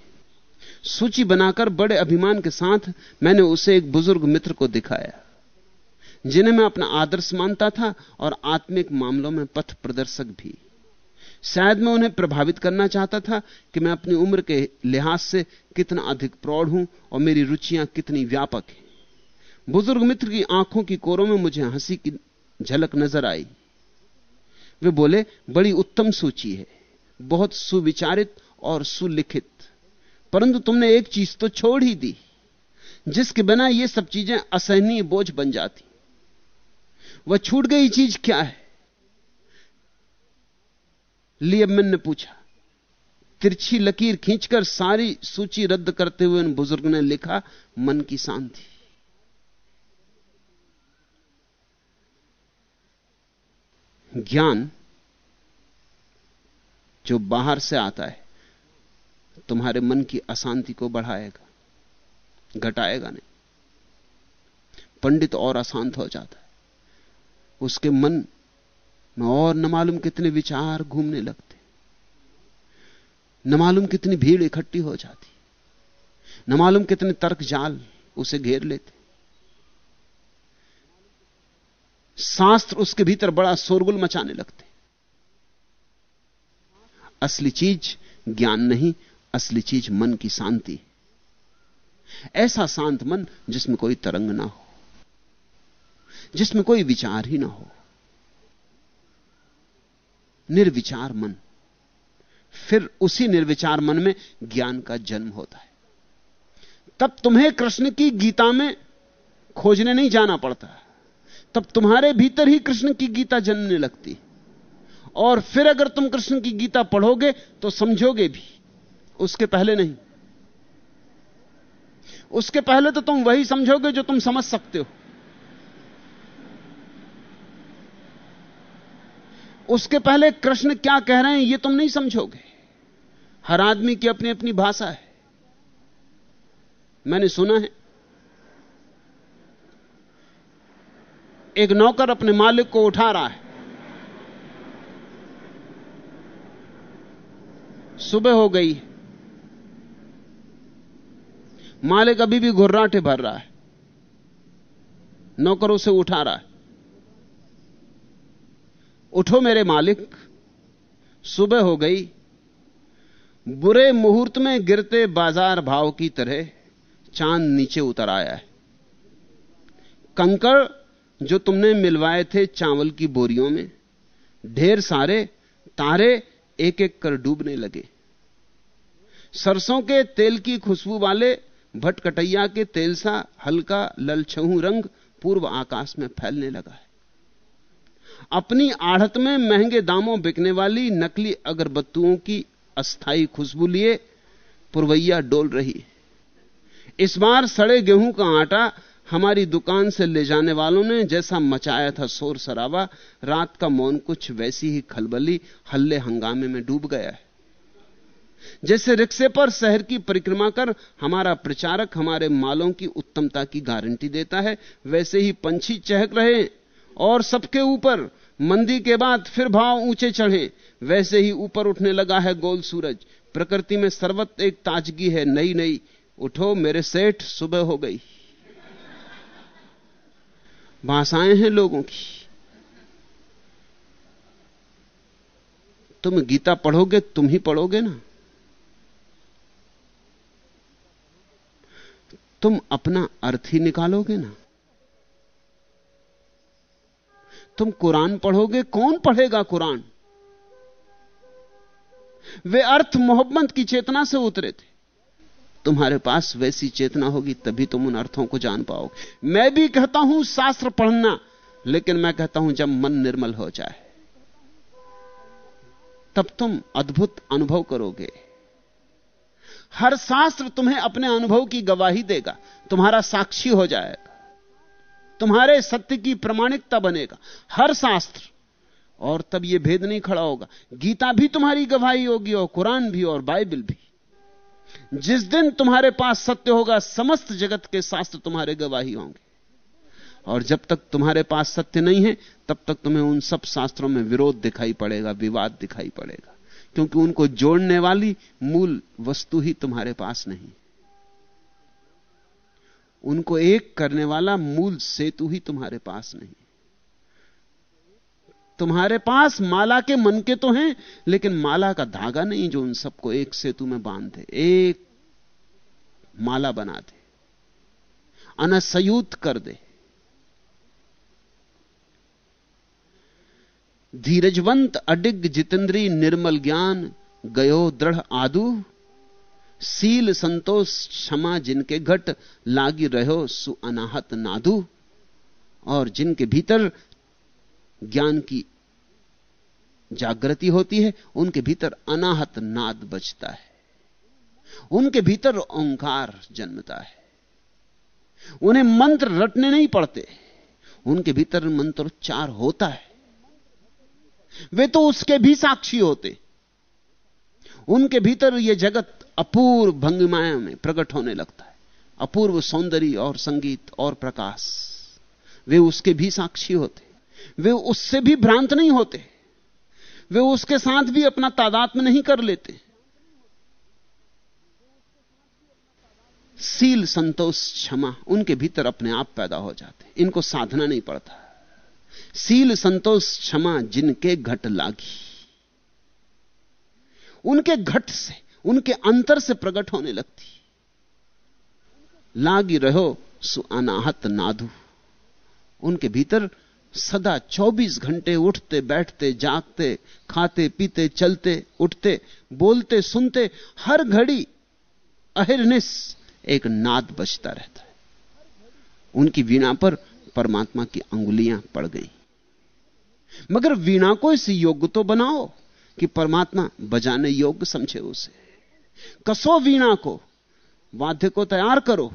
सूची बनाकर बड़े अभिमान के साथ मैंने उसे एक बुज़ुर्ग मित्र को दिखाया, जिन्हें मैं अपना आदर्श मानता था और आत्मिक मामलों में पथ प्रदर्शक भी। शायद मैं उन्हें प्रभावित करना चाहता था कि मैं अपनी उम्र के लिहाज से कितना अधिक प्रौढ़ हूँ और मेरी रुचियाँ कितनी व्यापक हैं। बुज़ुर्ग मित्र की आँखों की कोरों में मुझे हँसी की झलक नज़र आई। वे बोले, बड़ी उत्तम सूची है, बहुत सुविचारित और सुलिखित। परंतु तुमने एक चीज़ तो छोड़ ही दी, जिसके बिना ये सब चीज़ें असहनीय बोझ बन जाती। वह छूट गई चीज़ क्या है? लियमन ने पूछा, तिरछी लकीर खींचकर सारी सूची रद्द करते हुए उन बुज़ुर्ग ने लिखा, मन की शांति। ज्ञान जो बाहर से आता है, तुम्हारे मन की अशांति को बढ़ाएगा, घटाएगा नहीं। पंडित और अशांत हो जाता है। उसके मन में और न मालूम कितने विचार घूमने लगते। न मालूम कितनी भीड़ इकट्ठी हो जाती। न मालूम कितने तर्क जाल उसे घेर लेते। शास्त्र उसके भीतर बड़ा शोरगुल मचाने लगते। असली चीज़ ज्ञान नहीं, असली चीज़ मन की शांति। ऐसा शांत मन जिसमें कोई तरंग ना हो, जिसमें कोई विचार ही ना हो। निर्विचार मन। फिर उसी निर्विचार मन में ज्ञान का जन्म होता है। तब तुम्हें कृष्ण की गीता में खोजने नहीं जाना पड़ता। तब तुम्हारे भीतर ही कृष्ण की गीता जन्मने लगती। और फिर अगर तुम कृष्ण की गीता पढ़ोगे तो समझोगे भी। उसके पहले नहीं। उसके पहले तो तुम वही समझोगे जो तुम समझ सकते हो। उसके पहले कृष्ण क्या कह रहे हैं यह तुम नहीं समझोगे। हर आदमी की अपनी अपनी भाषा है। मैंने सुना है। एक नौकर अपने मालिक को उठा रहा है। सुबह हो गई मालिक अभी भी घुर्राटे भर रहा है। नौकर उसे उठा रहा है। उठो मेरे मालिक, सुबह हो गई। बुरे मुहूर्त में गिरते बाज़ार भाव की तरह चाँद नीचे उतर आया है। कंकड़ जो तुमने मिलवाए थे चावल की बोरियों में, ढेर सारे तारे एक एक कर डूबने लगे। सरसों के तेल की खुशबू वाले भटकटैया के तेल सा हल्का ललछहू रंग पूर्व आकाश में फैलने लगा है। अपनी आढ़त में महँगे दामों बिकने वाली नकली अगरबत्तुओं की अस्थाई खुशबू लिए पुरवैया डोल रही इस बार सड़े गेहूँ का आटा हमारी दुकान से ले जाने वालों ने जैसा मचाया था शोर शराबा, रात का मौन कुछ वैसी ही खलबली हल्ले हंगामे में डूब गया है। जैसे रिक्शे पर शहर की परिक्रमा कर हमारा प्रचारक हमारे मालों की उत्तमता की गारंटी देता है, वैसे ही पंछी चहक रहे और सबके ऊपर। मंदी के बाद फिर भाव ऊँचे चढ़े। वैसे ही ऊपर उठने लगा है गोल सूरज। प्रकृति में सर्वत एक ताजगी है नई नई उठो, मेरे सेठ, सुबह हो गई। भाषाएँ हैं लोगों की। तुम गीता पढ़ोगे, तुम ही पढ़ोगे ना। तुम अपना अर्थ ही निकालोगे ना। तुम कुरान पढ़ोगे? कौन पढ़ेगा कुरान? वे अर्थ मोहब्बत की चेतना से उतरे थे। तुम्हारे पास वैसी चेतना होगी, तभी तुम उन अर्थों को जान पाओगे। मैं भी कहता हूँ, शास्त्र पढ़ना, लेकिन मैं कहता हूँ, जब मन निर्मल हो जाए, तब तुम अद्भुत अनुभव करोगे। हर शास्त्र तुम्हें अपने अनुभव की गवाही देगा। तुम्हारा साक्षी हो जाएगा। तुम्हारे सत्य की प्रमाणिकता बनेगा। हर शास्त्र। और तब यह भेद नहीं खड़ा होगा। गीता भी तुम्हारी गवाही होगी, और कुरान भी, और बाइबल भी। जिस दिन तुम्हारे पास सत्य होगा, समस्त जगत के शास्त्र तुम्हारे गवाही होंगे। और जब तक तुम्हारे पास सत्य नहीं है, तब तक तुम्हें उन सब शास्त्रों में विरोध दिखाई पड़ेगा, विवाद दिखाई पड़ेगा। क्योंकि उनको जोड़ने वाली मूल वस्तु ही तुम्हारे पास नहीं उनको एक करने वाला मूल सेतु ही तुम्हारे पास नहीं। तुम्हारे पास माला के मन के तो हैं, लेकिन माला का धागा नहीं जो उन सबको एक सेतु में बाँध। दे एक माला बना दे, अनसयूत कर दे। धीरजवंत अडिग जितेंद्री निर्मल ज्ञान गयो दृढ़ आदु। सील संतोष क्षमा जिनके घट लागी रहो सु अनाहत नादु। और जिनके भीतर ज्ञान की जागृति होती है, उनके भीतर अनाहत नाद बचता है। उनके भीतर ओंकार जन्मता है। उन्हें मंत्र रटने नहीं पड़ते, उनके भीतर मंत्रोच्चार होता है। वे तो उसके भी साक्षी होते। उनके भीतर यह जगत अपूर्व भंगिमाया में प्रकट होने लगता है। अपूर्व सौंदर्य और संगीत और प्रकाश। वे उसके भी साक्षी होते वे उससे भी भ्रांत नहीं होते वे उसके साथ भी अपना तादात्म नहीं कर लेते सील संतोष क्षमा, उनके भीतर अपने आप पैदा हो जाते इनको साधना नहीं पड़ता। सील संतोष क्षमा जिनके घट लागी। उनके घट से उनके अंतर से प्रकट होने लगती। लागी रहो सु अनाहत नादु। उनके भीतर सदा 24 घंटे उठते, बैठते, जागते, खाते, पीते, चलते, उठते, बोलते, सुनते, हर घड़ी अहिर्निश एक नाद बजता रहता है। उनकी वीणा पर परमात्मा की अंगुलियाँ पड़ गई। मगर वीणा को इस योग्य तो बनाओ कि परमात्मा बजाने योग्य समझे उसे। कसो वीणा को? वाद्य को तैयार करो।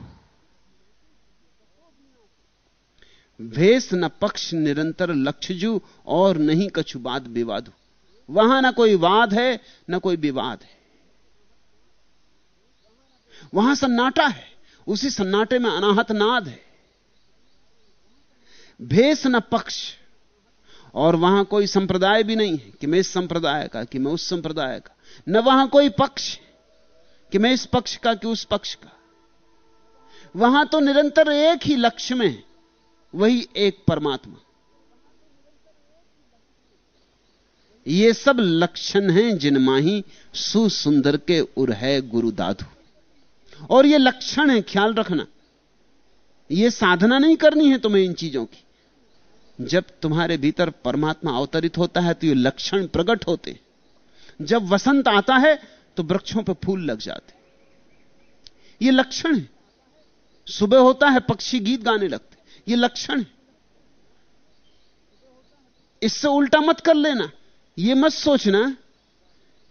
भेष न पक्ष निरंतर लक्ष्यजू और नहीं कछु बात विवादू। वहाँ ना कोई वाद है, ना कोई विवाद है। वहाँ सन्नाटा है, उसी सन्नाटे में अनाहत नाद है। भेष न पक्ष, और वहाँ कोई संप्रदाय भी नहीं है कि मैं इस संप्रदाय का, कि मैं उस संप्रदाय का। न वहाँ कोई पक्ष कि मैं इस पक्ष का कि उस पक्ष का। वहाँ तो निरंतर एक ही लक्ष्य में वही एक परमात्मा। ये सब लक्षण हैं जिन माही सुसुंदर के उर है गुरु दादू और ये लक्षण है, ख्याल रखना। ये साधना नहीं करनी है तुम्हें इन चीज़ों की। जब तुम्हारे भीतर परमात्मा अवतरित होता है तो ये लक्षण प्रकट होते जब वसंत आता है तो वृक्षों पर फूल लग जाते ये लक्षण है। सुबह होता है, पक्षी गीत गाने लगते ये लक्षण है। इससे उल्टा मत कर लेना। ये मत सोचना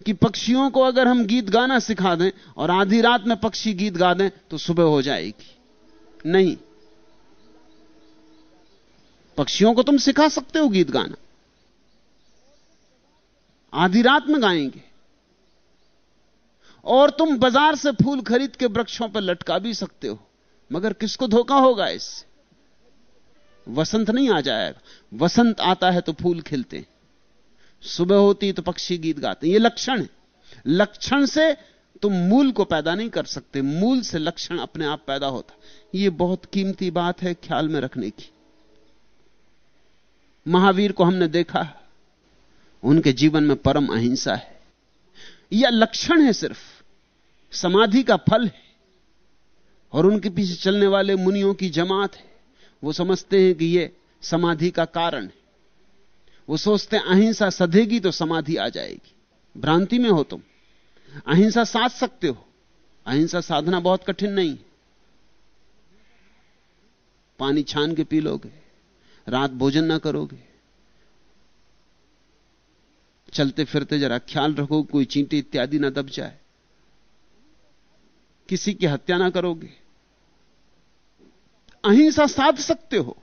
कि पक्षियों को अगर हम गीत गाना सिखा दें और आधी रात में पक्षी गीत गा दें तो सुबह हो जाएगी। नहीं। पक्षियों को तुम सिखा सकते हो गीत गाना। आधी रात में गाएँगे। और तुम बाज़ार से फूल खरीद के वृक्षों पर लटका भी सकते हो। मगर किसको धोखा होगा इससे? वसंत नहीं आ जाएगा। वसंत आता है तो फूल खिलते सुबह होती तो पक्षी गीत गाते ये लक्षण है। लक्षण से तुम मूल को पैदा नहीं कर सकते। मूल से लक्षण अपने आप पैदा होता यह बहुत कीमती बात है ख्याल में रखने की। महावीर को हमने देखा उनके जीवन में परम अहिंसा है। यह लक्षण है सिर्फ़। समाधि का फल है और उनके पीछे चलने वाले मुनियों की जमात है। वो समझते हैं कि यह समाधि का कारण है। वो सोचते हैं, अहिंसा सधेगी तो समाधि आ जाएगी। भ्रांति में हो तुम। अहिंसा साध सकते हो। अहिंसा साधना बहुत कठिन नहीं। पानी छान के पी लोगे रात भोजन ना करोगे। चलते फिरते जरा ख्याल रखो, कोई चींटी इत्यादि ना दब जाए। किसी की हत्या ना करोगे। अहिंसा साध सकते हो।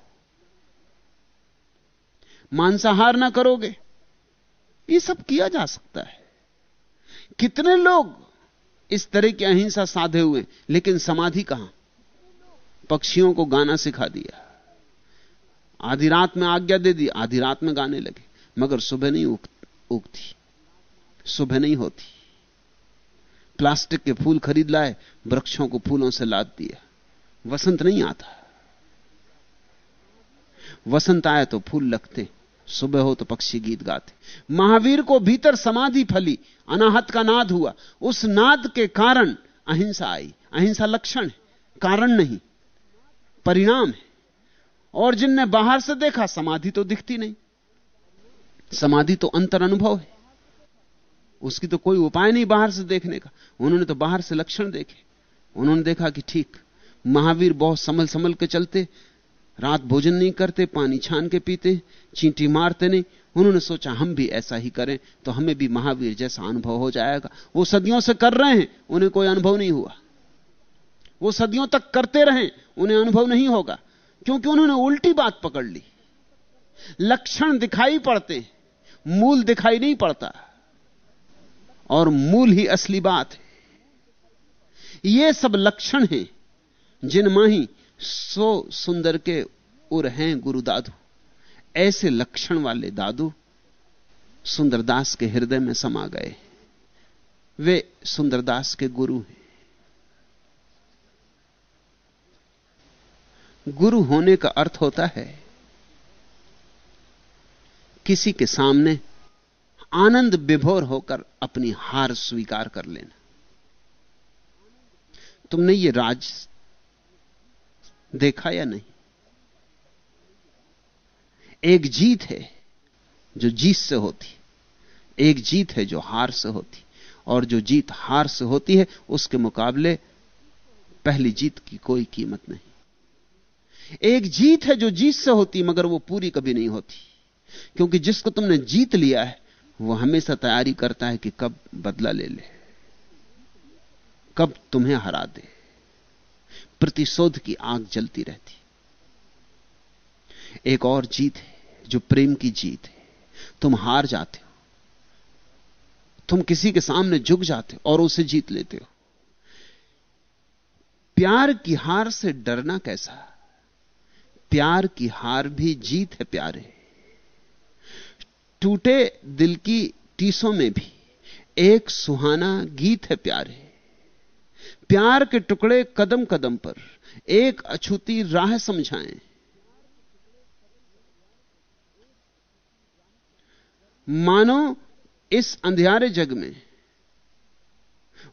मांसाहार ना करोगे। ये सब किया जा सकता है। कितने लोग इस तरह की अहिंसा साधे हुए, लेकिन समाधि कहाँ? पक्षियों को गाना सिखा दिया। आधी रात में आज्ञा दे दी, आधी रात में गाने लगे, मगर सुबह नहीं उगती, सुबह नहीं होती। प्लास्टिक के फूल खरीद लाए, वृक्षों को फूलों से लाद दिया वसंत नहीं आता। वसंत आए तो फूल लगते, सुबह हो तो पक्षी गीत गाते। महावीर को भीतर समाधि फली, अनाहत का नाद हुआ। उस नाद के कारण अहिंसा आई। अहिंसा लक्षण है, कारण नहीं, परिणाम है। और जिनने बाहर से देखा, समाधि तो दिखती नहीं। समाधि तो अंतर अनुभव है। उसकी तो कोई उपाय नहीं बाहर से देखने का। उन्होंने तो बाहर से लक्षण देखे। उन्होंने देखा कि ठीक, महावीर बहुत संभल संभल के चलते, रात भोजन नहीं करते, पानी छान के पीते, चींटी मारते नहीं। उन्होंने सोचा, हम भी ऐसा ही करें तो हमें भी महावीर जैसा अनुभव हो जाएगा। वो सदियों से कर रहे हैं, उन्हें कोई अनुभव नहीं हुआ। वो सदियों तक करते रहे, उन्हें अनुभव नहीं होगा, क्योंकि उन्होंने उल्टी बात पकड़ ली। लक्षण दिखाई पड़ते, मूल दिखाई नहीं पड़ता। और मूल ही असली बात है। ये सब लक्षण हैं जिन माही सो सुंदर के उर हैं गुरु दादू। ऐसे लक्षण वाले दादू सुंदरदास के हृदय में समा गए वे सुंदरदास के गुरु हैं। गुरु होने का अर्थ होता है किसी के सामने आनंद विभोर होकर अपनी हार स्वीकार कर लेना। तुमने ये राज देखा या नहीं? एक जीत है जो जीत से होती, एक जीत है जो हार से होती, और जो जीत हार से होती है, उसके मुकाबले पहली जीत की कोई कीमत नहीं। एक जीत है जो जीत से होती, मगर वो पूरी कभी नहीं होती, क्योंकि जिसको तुमने जीत लिया है वो हमेशा तैयारी करता है कि कब बदला ले ले, कब तुम्हें हरा दे। प्रतिशोध की आग जलती रहती। एक और जीत है, जो प्रेम की जीत है। तुम हार जाते हो। तुम किसी के सामने झुक जाते हो और उसे जीत लेते हो। प्यार की हार से डरना कैसा? प्यार की हार भी जीत है प्यारे। टूटे दिल की टीसों में भी। एक सुहाना गीत है प्यारे। प्यार के टुकड़े कदम कदम पर, एक अछूती राह समझाएँ। मानो इस अंधियारे जग में,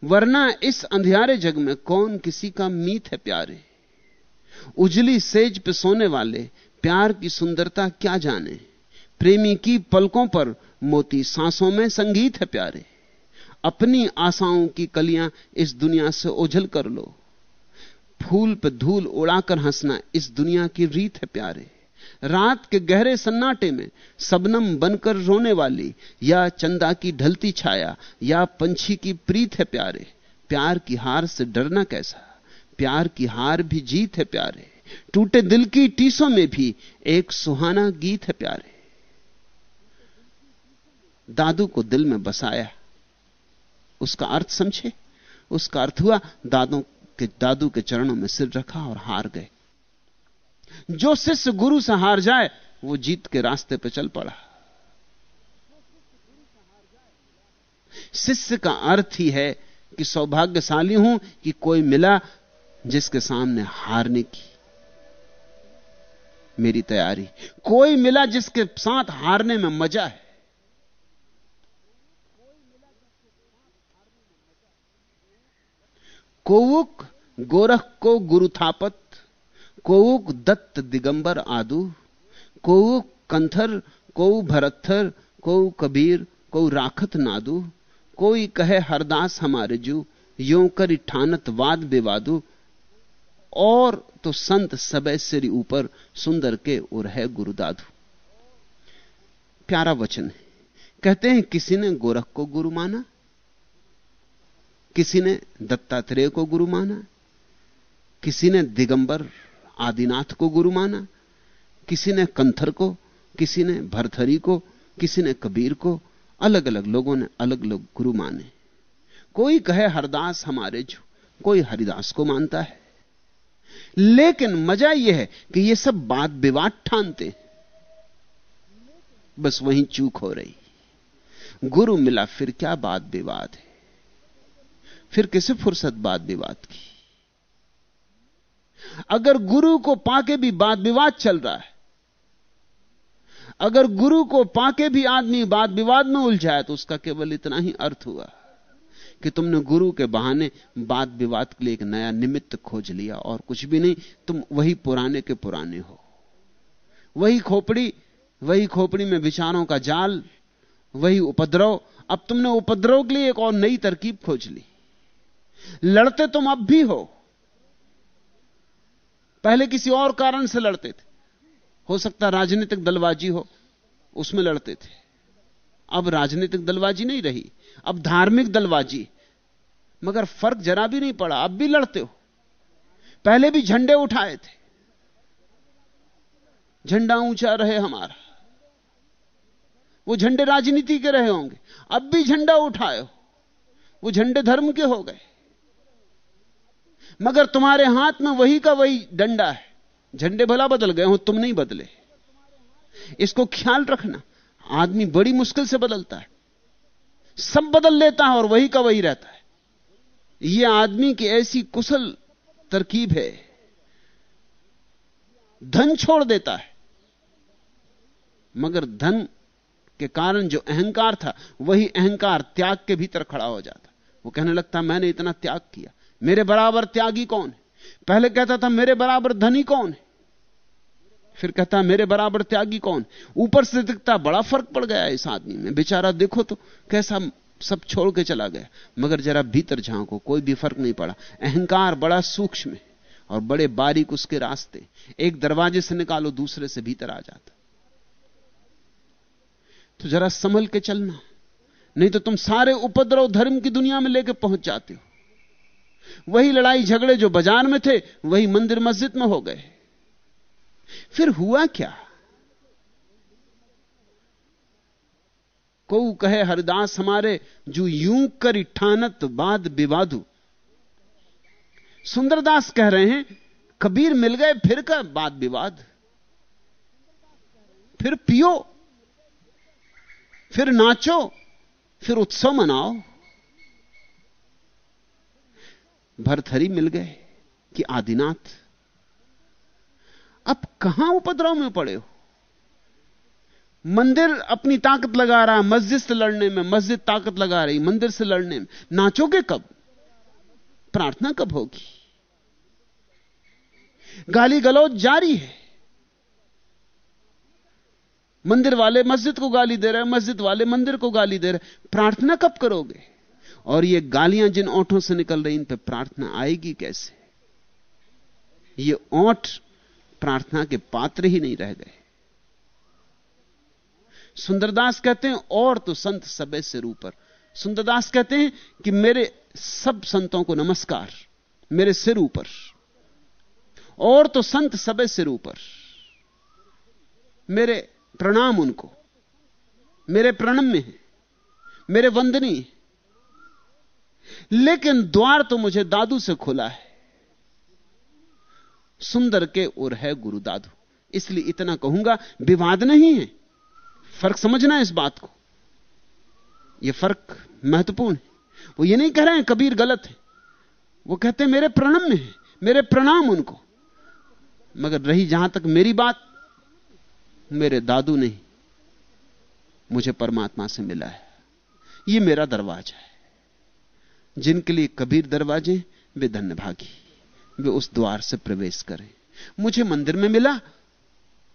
वरना इस अंधियारे जग में कौन किसी का मीत है प्यारे। उजली सेज पे सोने वाले, प्यार की सुंदरता क्या जाने। प्रेमी की पलकों पर मोती, सांसों में संगीत है प्यारे। अपनी आशाओं की कलियाँ इस दुनिया से ओझल कर लो। फूल पे धूल उड़ाकर हंसना इस दुनिया की रीत है प्यारे। रात के गहरे सन्नाटे में सबनम बनकर रोने वाली या चंदा की ढलती छाया या पंछी की प्रीत है प्यारे। प्यार की हार से डरना कैसा? प्यार की हार भी जीत है प्यारे। टूटे दिल की टीसों में भी एक सुहाना गीत है प्यारे। दादू को दिल में बसाया। उसका अर्थ समझे? उसका अर्थ हुआ, दादों के, दादू के चरणों में सिर रखा और हार गए। जो शिष्य गुरु से हार जाए, वो जीत के रास्ते पर चल पड़ा। शिष्य का अर्थ ही है कि सौभाग्यशाली हूँ कि कोई मिला जिसके सामने हारने की मेरी तैयारी। कोई मिला जिसके साथ हारने में मज़ा है। कोवुक गोरख को गुरु थापत, कोउक दत्त दिगंबर आदु कोउ कंथर, कोउ भरत्थर, कोउ कबीर, कोउ राखत नादू, कोई कहे हरदास हमारे जू, यो कर ठानत वाद विवादु और तो संत सबे सिरी ऊपर सुंदर के उर है गुरुदादू प्यारा वचन है। कहते हैं, किसी ने गोरख को गुरु माना? किसी ने दत्तात्रेय को गुरु माना? किसी ने दिगंबर आदिनाथ को गुरु माना? किसी ने कंथर को, किसी ने भरथरी को, किसी ने कबीर को? अलग अलग लोगों ने अलग अलग गुरु माने। कोई कहे, हरदास हमारे जो। कोई, हरिदास को मानता है। लेकिन मज़ा यह है कि यह सब बात विवाद ठानते बस वहीं चूक हो रही। गुरु मिला फिर क्या बात विवाद है? फिर किसे फुर्सत बात विवाद की? अगर गुरु को पाके भी वाद विवाद चल रहा है, अगर गुरु को पाके भी आदमी वाद विवाद में उलझाए तो उसका केवल इतना ही अर्थ हुआ कि तुमने गुरु के बहाने वाद विवाद के लिए एक नया निमित्त खोज लिया और कुछ भी नहीं, तुम वही पुराने के पुराने हो। वही खोपड़ी वही खोपड़ी में विचारों का जाल, वही उपद्रव। अब तुमने उपद्रव के लिए एक और नई तरकीब खोज ली। लड़ते तुम अब भी हो। पहले किसी और कारण से लड़ते थे। हो सकता राजनीतिक दलबाजी हो, उसमें लड़ते थे। अब राजनीतिक दलबाजी नहीं रही, अब धार्मिक दलबाजी। मगर फ़र्क जरा भी नहीं पड़ा, अब भी लड़ते हो। पहले भी झंडे उठाए थे। झंडा ऊँचा रहे हमारा। वो झंडे राजनीति के रहे होंगे। अब भी झंडा उठाए हो। वो झंडे धर्म के हो गए। मगर तुम्हारे हाथ में वही का वही डंडा है। झंडे भला बदल गए हो, तुम नहीं बदले। इसको ख्याल रखना, आदमी बड़ी मुश्किल से बदलता है। सब बदल लेता है और वही का वही रहता है। यह आदमी की ऐसी कुशल तरकीब है। धन छोड़ देता है। मगर धन के कारण जो अहंकार था, वही अहंकार त्याग के भीतर खड़ा हो जाता। वो कहने लगता, मैंने इतना त्याग किया। मेरे बराबर त्यागी कौन है? पहले कहता था, मेरे बराबर धनी कौन है? फिर कहता, मेरे बराबर त्यागी कौन ऊपर से दिखता, बड़ा फ़र्क पड़ गया इस आदमी में। बेचारा, देखो तो कैसा सब छोड़ के चला गया। मगर जरा भीतर झांको, कोई भी फ़र्क नहीं पड़ा। अहंकार बड़ा सूक्ष्म है और बड़े बारीक उसके रास्ते। एक दरवाजे से निकालो, दूसरे से भीतर आ जाता। तो जरा संभल के चलना। नहीं तो तुम सारे उपद्रव धर्म की दुनिया में लेके पहुँच जाते हो। वही लड़ाई झगड़े जो बाज़ार में थे, वही मंदिर मस्जिद में हो गए। फिर हुआ क्या? को कहे, हरदास हमारे, जो यूँ कर इठानत बाद विवादु। सुंदरदास कह रहे हैं, कबीर मिल गए, फिर का बाद विवाद। फिर पियो, फिर नाचो, फिर उत्सव मनाओ। भरथरी मिल गए कि आदिनाथ, अब कहाँ उपद्रव में पड़े हो? मंदिर अपनी ताकत लगा रहा है मस्जिद से लड़ने में, मस्जिद ताकत लगा रही, मंदिर से लड़ने में। नाचोगे कब? प्रार्थना कब होगी? गाली गलौज जारी है। मंदिर वाले मस्जिद को गाली दे रहे हैं, मस्जिद वाले मंदिर को गाली दे रहे प्रार्थना कब करोगे? और ये गालियाँ जिन ओठों से निकल रही, इन पे प्रार्थना आएगी कैसे? ये ओठ प्रार्थना के पात्र ही नहीं रह गए। सुंदरदास कहते हैं, और तो संत सबे से ऊपर। सुंदरदास कहते हैं कि मेरे सब संतों को नमस्कार, मेरे सिर ऊपर। और तो संत सबे सिर ऊपर। मेरे प्रणाम उनको। मेरे प्रणम्य है। मेरे वंदनी लेकिन द्वार तो मुझे दादू से खुला है। सुंदर के उर है गुरु दादू। इसलिए इतना कहूँगा, विवाद नहीं है। फ़र्क समझना इस बात को। यह फ़र्क महत्वपूर्ण है। वो ये नहीं कह रहे हैं कबीर गलत है। वो कहते हैं, मेरे प्रणम में है। मेरे प्रणाम उनको। मगर रही जहाँ तक मेरी बात, मेरे दादू नहीं। मुझे परमात्मा से मिला है। यह मेरा दरवाज़ा है। जिनके लिए कबीर दरवाजे, वे धन्यभागी वे उस द्वार से प्रवेश करें। मुझे मंदिर में मिला,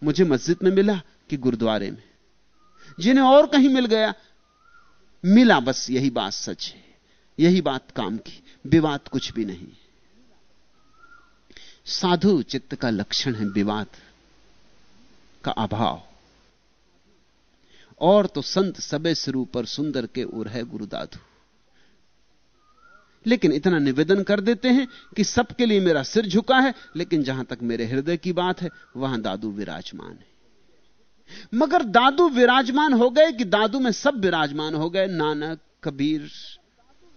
मुझे मस्जिद में मिला कि गुरुद्वारे में। जिन्हें और कहीं मिल गया, मिला बस यही बात सच है, यही बात काम की, विवाद कुछ भी नहीं। साधु चित्त का लक्षण है विवाद का अभाव। और तो संत सबे सिरू पर सुंदर के उर है गुरुदाधु। लेकिन इतना निवेदन कर देते हैं कि सबके लिए मेरा सिर झुका है, लेकिन जहाँ तक मेरे हृदय की बात है, वहाँ दादू विराजमान है। मगर दादू विराजमान हो गए कि दादू में सब विराजमान हो गए, नानक, कबीर,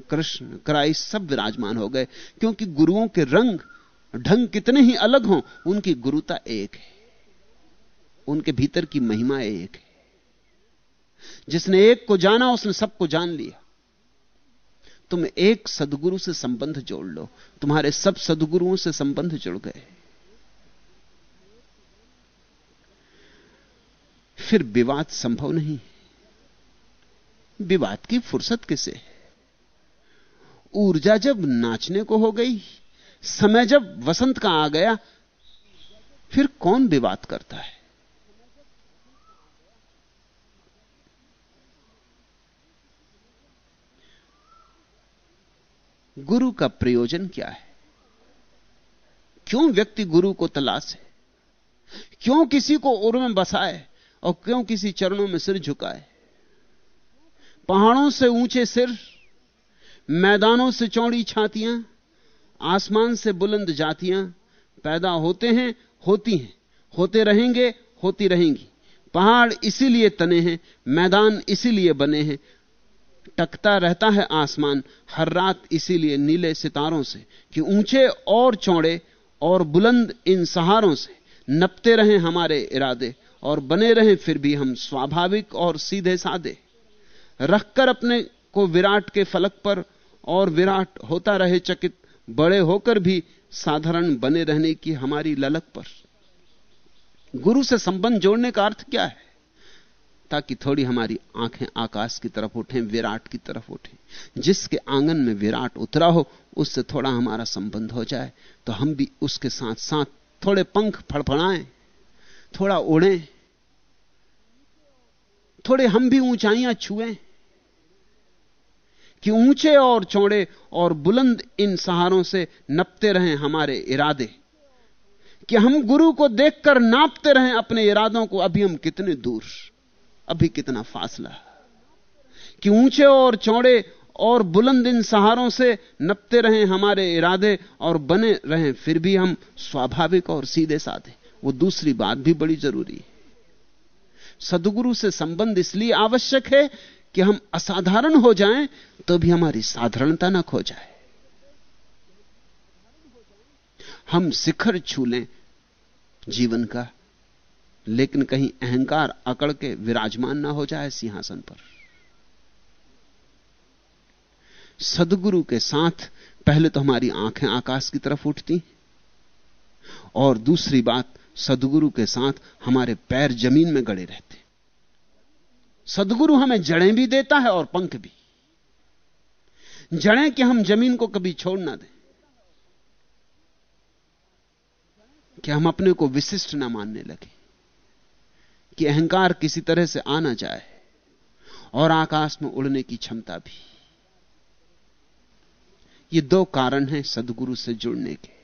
कृष्ण क्राइस्ट सब विराजमान हो गए, क्योंकि गुरुओं के रंग, ढंग कितने ही अलग हों, उनकी गुरुता एक है। उनके भीतर की महिमा एक है। जिसने एक को जाना, उसने सबको जान लिया। तुम एक सदगुरु से संबंध जोड़ लो। तुम्हारे सब सदगुरुओं से संबंध जुड़ गए। फिर विवाद संभव नहीं। विवाद की फुर्सत किसे? ऊर्जा जब नाचने को हो गई, समय जब वसंत का आ गया, फिर कौन विवाद करता है? गुरु का प्रयोजन क्या है? क्यों व्यक्ति गुरु को तलाश है? क्यों किसी को उर में बसाए और क्यों किसी चरणों में सिर झुकाए? पहाड़ों से ऊँचे सिर, मैदानों से चौड़ी छातियाँ, आसमान से बुलंद जातियाँ पैदा होते हैं, होती हैं। होते रहेंगे, होती रहेंगी। पहाड़ इसीलिए तने हैं, मैदान इसीलिए बने हैं टकता रहता है आसमान, हर रात इसीलिए नीले सितारों से कि ऊँचे और चौड़े और बुलंद इन सहारों से नपते रहे हमारे इरादे और बने रहे फिर भी हम स्वाभाविक और सीधे साधे। रखकर अपने को विराट के फलक पर और विराट होता रहे चकित, बड़े होकर भी साधारण बने रहने की हमारी ललक पर। गुरु से संबंध जोड़ने का अर्थ क्या है? ताकि थोड़ी हमारी आँखें आकाश की तरफ़ उठें, विराट की तरफ़ उठें। जिसके आँगन में विराट उतरा हो, उससे थोड़ा हमारा संबंध हो जाए। तो हम भी उसके साथ साथ थोड़े पंख फड़फड़ाएँ, थोड़ा उड़ें, थोड़े हम भी ऊंचाइयाँ छुएँ, कि ऊँचे और चौड़े और बुलंद इन सहारों से नपते रहें हमारे इरादे। कि हम गुरु को देखकर नापते रहें अपने इरादों को, अभी हम कितने दूर। अभी कितना फासला कि ऊँचे और चौड़े और बुलंद इन सहारों से नपते रहे हमारे इरादे और बने रहें, फिर भी हम स्वाभाविक और सीधे साधे। वो दूसरी बात भी बड़ी ज़रूरी है। सदगुरु से संबंध इसलिए आवश्यक है कि हम असाधारण हो जाएँ तो भी हमारी साधारणता ना खो जाए। हम शिखर छू लें जीवन का लेकिन कहीं अहंकार अकड़ के विराजमान ना हो जाए सिंहासन पर। सदगुरु के साथ पहले तो हमारी आँखें आकाश की तरफ़ उठती और दूसरी बात, सदगुरु के साथ हमारे पैर ज़मीन में गड़े रहते सदगुरु हमें जड़ें भी देता है और पंख भी। जड़ें कि हम ज़मीन को कभी छोड़ ना दें। कि हम अपने को विशिष्ट ना मानने लगे। कि अहंकार किसी तरह से आना जाए और आकाश में उड़ने की क्षमता भी। ये दो कारण हैं सदगुरु से जुड़ने के।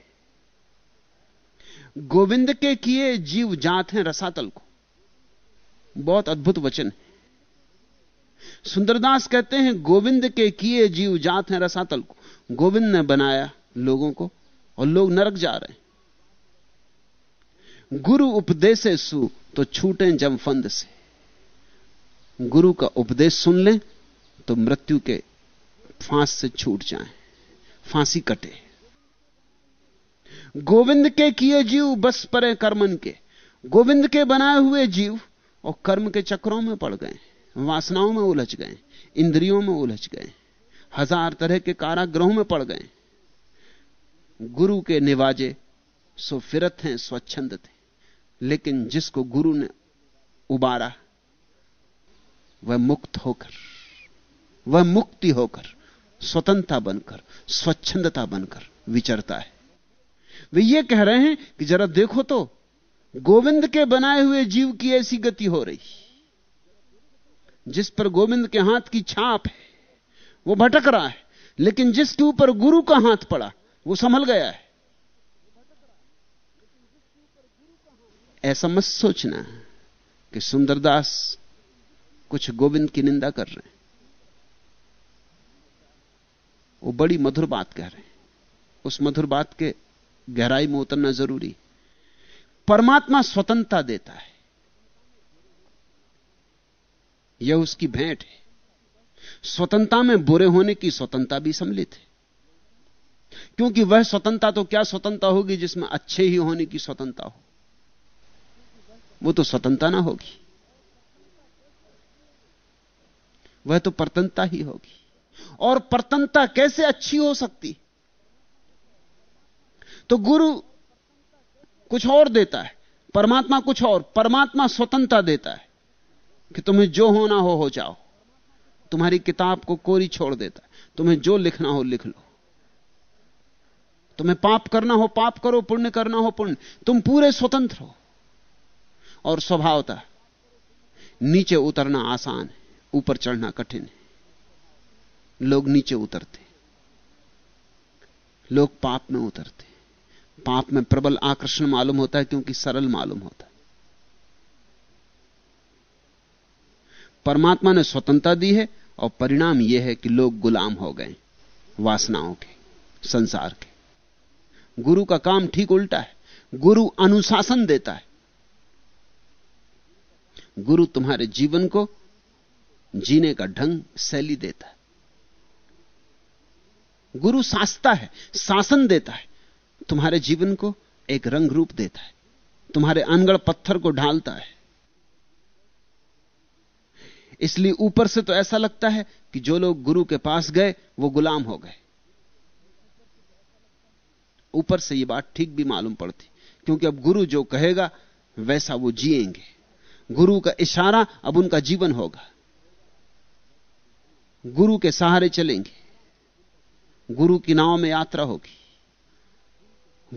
गोविंद के किए जीव जात हैं रसातल को। बहुत अद्भुत वचन है। सुंदरदास कहते हैं, गोविंद के किए जीव जात हैं रसातल को। गोविंद ने बनाया लोगों को और लोग नरक जा रहे हैं। गुरु उपदेश सु तो छूटे जम फंद से। गुरु का उपदेश सुन लें तो मृत्यु के फांस से छूट जाएँ, फांसी कटे। गोविंद के किए जीव, बस परे कर्मन के। गोविंद के बनाए हुए जीव, और कर्म के चक्रों में पड़ गए, वासनाओं में उलझ गए, इंद्रियों में उलझ गए, हज़ार तरह के कारागृहों में पड़ गए। गुरु के निवाजे, सो फिरत हैं, स्वच्छंद थे। लेकिन जिसको गुरु ने उबारा, वह मुक्त होकर, वह मुक्ति होकर, स्वतंत्रता बनकर, स्वच्छंदता बनकर विचरता है। वे ये कह रहे हैं कि जरा देखो तो गोविंद के बनाए हुए जीव की ऐसी गति हो रही। जिस पर गोविंद के हाथ की छाप है, वो भटक रहा है, लेकिन जिसके ऊपर गुरु का हाथ पड़ा, वो संभल गया है। ऐसा मत सोचना कि सुंदरदास कुछ गोविंद की निंदा कर रहे हैं। वो बड़ी मधुर बात कह रहे हैं। उस मधुर बात के गहराई में उतरना ज़रूरी परमात्मा स्वतंत्रता देता है। यह उसकी भेंट है। स्वतंत्रता में बुरे होने की स्वतंत्रता भी सम्मिलित है। क्योंकि वह स्वतंत्रता तो क्या स्वतंत्रता होगी जिसमें अच्छे ही होने की स्वतंत्रता हो? वो तो स्वतंत्रता ना होगी। वह तो परतंत्रता ही होगी। और परतंत्रता कैसे अच्छी हो सकती? तो गुरु कुछ और देता है, परमात्मा कुछ और, परमात्मा स्वतंत्रता देता है कि तुम्हें जो होना हो हो जाओ। तुम्हारी किताब को कोरी छोड़ देता है, तुम्हें जो लिखना हो, लिख लो। तुम्हें पाप करना हो, पाप करो, पुण्य करना हो, पुण्य। तुम पूरे स्वतंत्र हो। और स्वभावता नीचे उतरना आसान है, ऊपर चढ़ना कठिन है। लोग नीचे उतरते लोग पाप में उतरते पाप में प्रबल आकर्षण मालूम होता है, क्योंकि सरल मालूम होता है। परमात्मा ने स्वतंत्रता दी है और परिणाम यह है कि लोग गुलाम हो गए, वासनाओं के, संसार के। गुरु का काम ठीक उल्टा है। गुरु अनुशासन देता है। गुरु तुम्हारे जीवन को जीने का ढंग शैली देता है। गुरु शासता है, शासन देता है। तुम्हारे जीवन को एक रंग रूप देता है। तुम्हारे अनगढ़ पत्थर को ढालता है। इसलिए ऊपर से तो ऐसा लगता है कि जो लोग गुरु के पास गए, वो गुलाम हो गए। ऊपर से ये बात ठीक भी मालूम पड़ती, क्योंकि अब गुरु जो कहेगा, वैसा वो जिएँगे। गुरु का इशारा अब उनका जीवन होगा। गुरु के सहारे चलेंगे। गुरु की नाव में यात्रा होगी।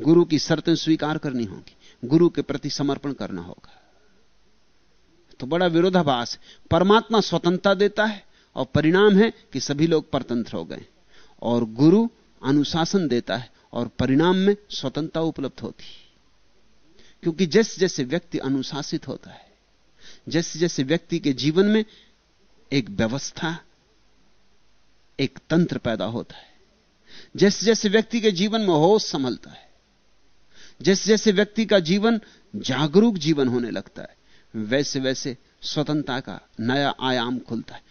गुरु की शर्तें स्वीकार करनी होगी। गुरु के प्रति समर्पण करना होगा। तो बड़ा विरोधाभास। परमात्मा स्वतंत्रता देता है और परिणाम है कि सभी लोग परतंत्र हो गए। और गुरु अनुशासन देता है और परिणाम में स्वतंत्रता उपलब्ध होती क्योंकि जैसे जैसे व्यक्ति अनुशासित होता है जैसे जैसे व्यक्ति के जीवन में एक व्यवस्था, एक तंत्र पैदा होता है। जैसे जैसे व्यक्ति के जीवन में होश संभलता है, जैसे जैसे व्यक्ति का जीवन जागरूक जीवन होने लगता है, वैसे वैसे स्वतंत्रता का नया आयाम खुलता है।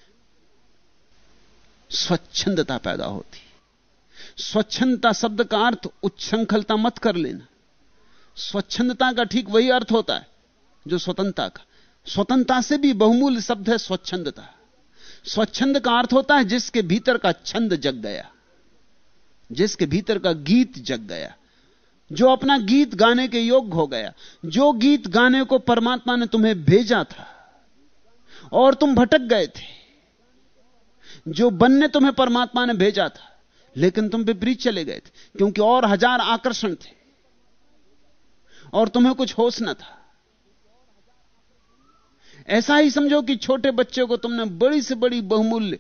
स्वच्छंदता पैदा होती है। स्वच्छंदता शब्द का अर्थ उच्छृंखलता मत कर लेना। स्वच्छंदता का ठीक वही अर्थ होता है जो स्वतंत्रता का। स्वतंत्रता से भी बहुमूल्य शब्द है स्वच्छंदता। स्वच्छंद का अर्थ होता है जिसके भीतर का छंद जग गया। जिसके भीतर का गीत जग गया। जो अपना गीत गाने के योग्य हो गया। जो गीत गाने को परमात्मा ने तुम्हें भेजा था और तुम भटक गए थे। जो बनने तुम्हें परमात्मा ने भेजा था, लेकिन तुम विपरीत चले गए थे, क्योंकि और हज़ार आकर्षण थे और तुम्हें कुछ होश न था। ऐसा ही समझो कि छोटे बच्चे को तुमने बड़ी से बड़ी बहुमूल्य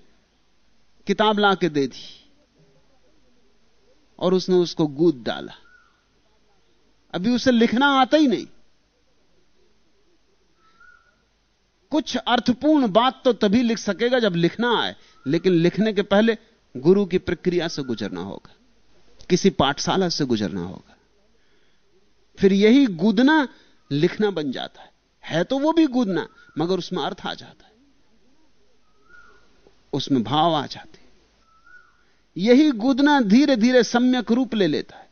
किताब ला के दे दी और उसने उसको गूद डाला। अभी उसे लिखना आता ही नहीं। कुछ अर्थपूर्ण बात तो तभी लिख सकेगा जब लिखना आए, लेकिन लिखने के पहले गुरु की प्रक्रिया से गुजरना होगा, किसी पाठशाला से गुजरना होगा। फिर यही गूदना लिखना बन जाता है। है तो वो भी गूदना मगर उसमें अर्थ आ जाता है। उसमें भाव आ जाते यही गुदना धीरे धीरे सम्यक रूप ले लेता है,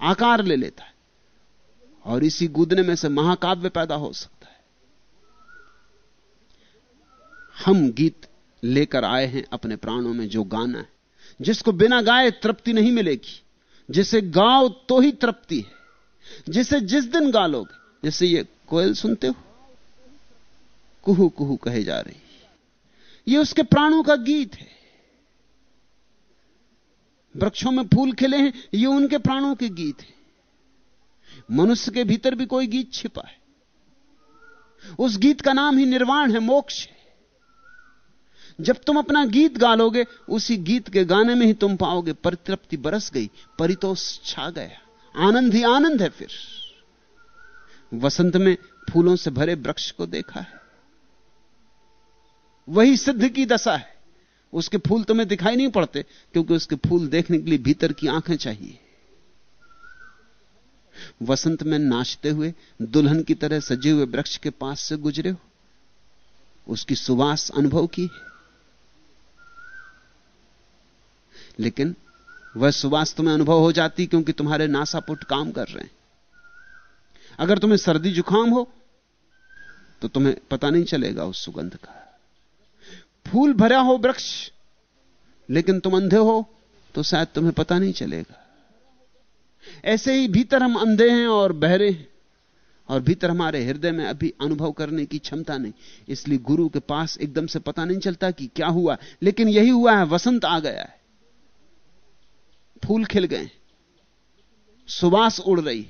आकार ले लेता है, और इसी गुदने में से महाकाव्य पैदा हो सकता है। हम गीत लेकर आए हैं अपने प्राणों में जो गाना है, जिसको बिना गाए तृप्ति नहीं मिलेगी, जिसे गाओ तो ही तृप्ति है, जिसे जिस दिन गा लोगे, जैसे ये कोयल सुनते हो। कुहू कुहू कहे जा रही ये उसके प्राणों का गीत है। वृक्षों में फूल खिले हैं, ये उनके प्राणों के गीत है। मनुष्य के भीतर भी कोई गीत छिपा है। उस गीत का नाम ही निर्वाण है, मोक्ष है। जब तुम अपना गीत गा लोगे, उसी गीत के गाने में ही तुम पाओगे, परितृप्ति बरस गई, परितोष छा गया। आनंद ही आनंद है फिर। वसंत में फूलों से भरे वृक्ष को देखा है। वही सिद्ध की दशा है। उसके फूल तुम्हें दिखाई नहीं पड़ते, क्योंकि उसके फूल देखने के लिए भीतर की आँखें चाहिए। वसंत में नाचते हुए, दुल्हन की तरह सजे हुए वृक्ष के पास से गुजरे हो। उसकी सुवास अनुभव की लेकिन वह सुवास तुम्हें अनुभव हो जाती क्योंकि तुम्हारे नासापुट काम कर रहे हैं। अगर तुम्हें सर्दी जुकाम हो तो तुम्हें पता नहीं चलेगा उस सुगंध का। फूल भरा हो वृक्ष, लेकिन तुम अंधे हो तो शायद तुम्हें पता नहीं चलेगा। ऐसे ही भीतर हम अंधे हैं और बहरे हैं, और भीतर हमारे हृदय में अभी अनुभव करने की क्षमता नहीं। इसलिए गुरु के पास एकदम से पता नहीं चलता कि क्या हुआ, लेकिन यही हुआ है, वसंत आ गया है। फूल खिल गए सुबास उड़ रही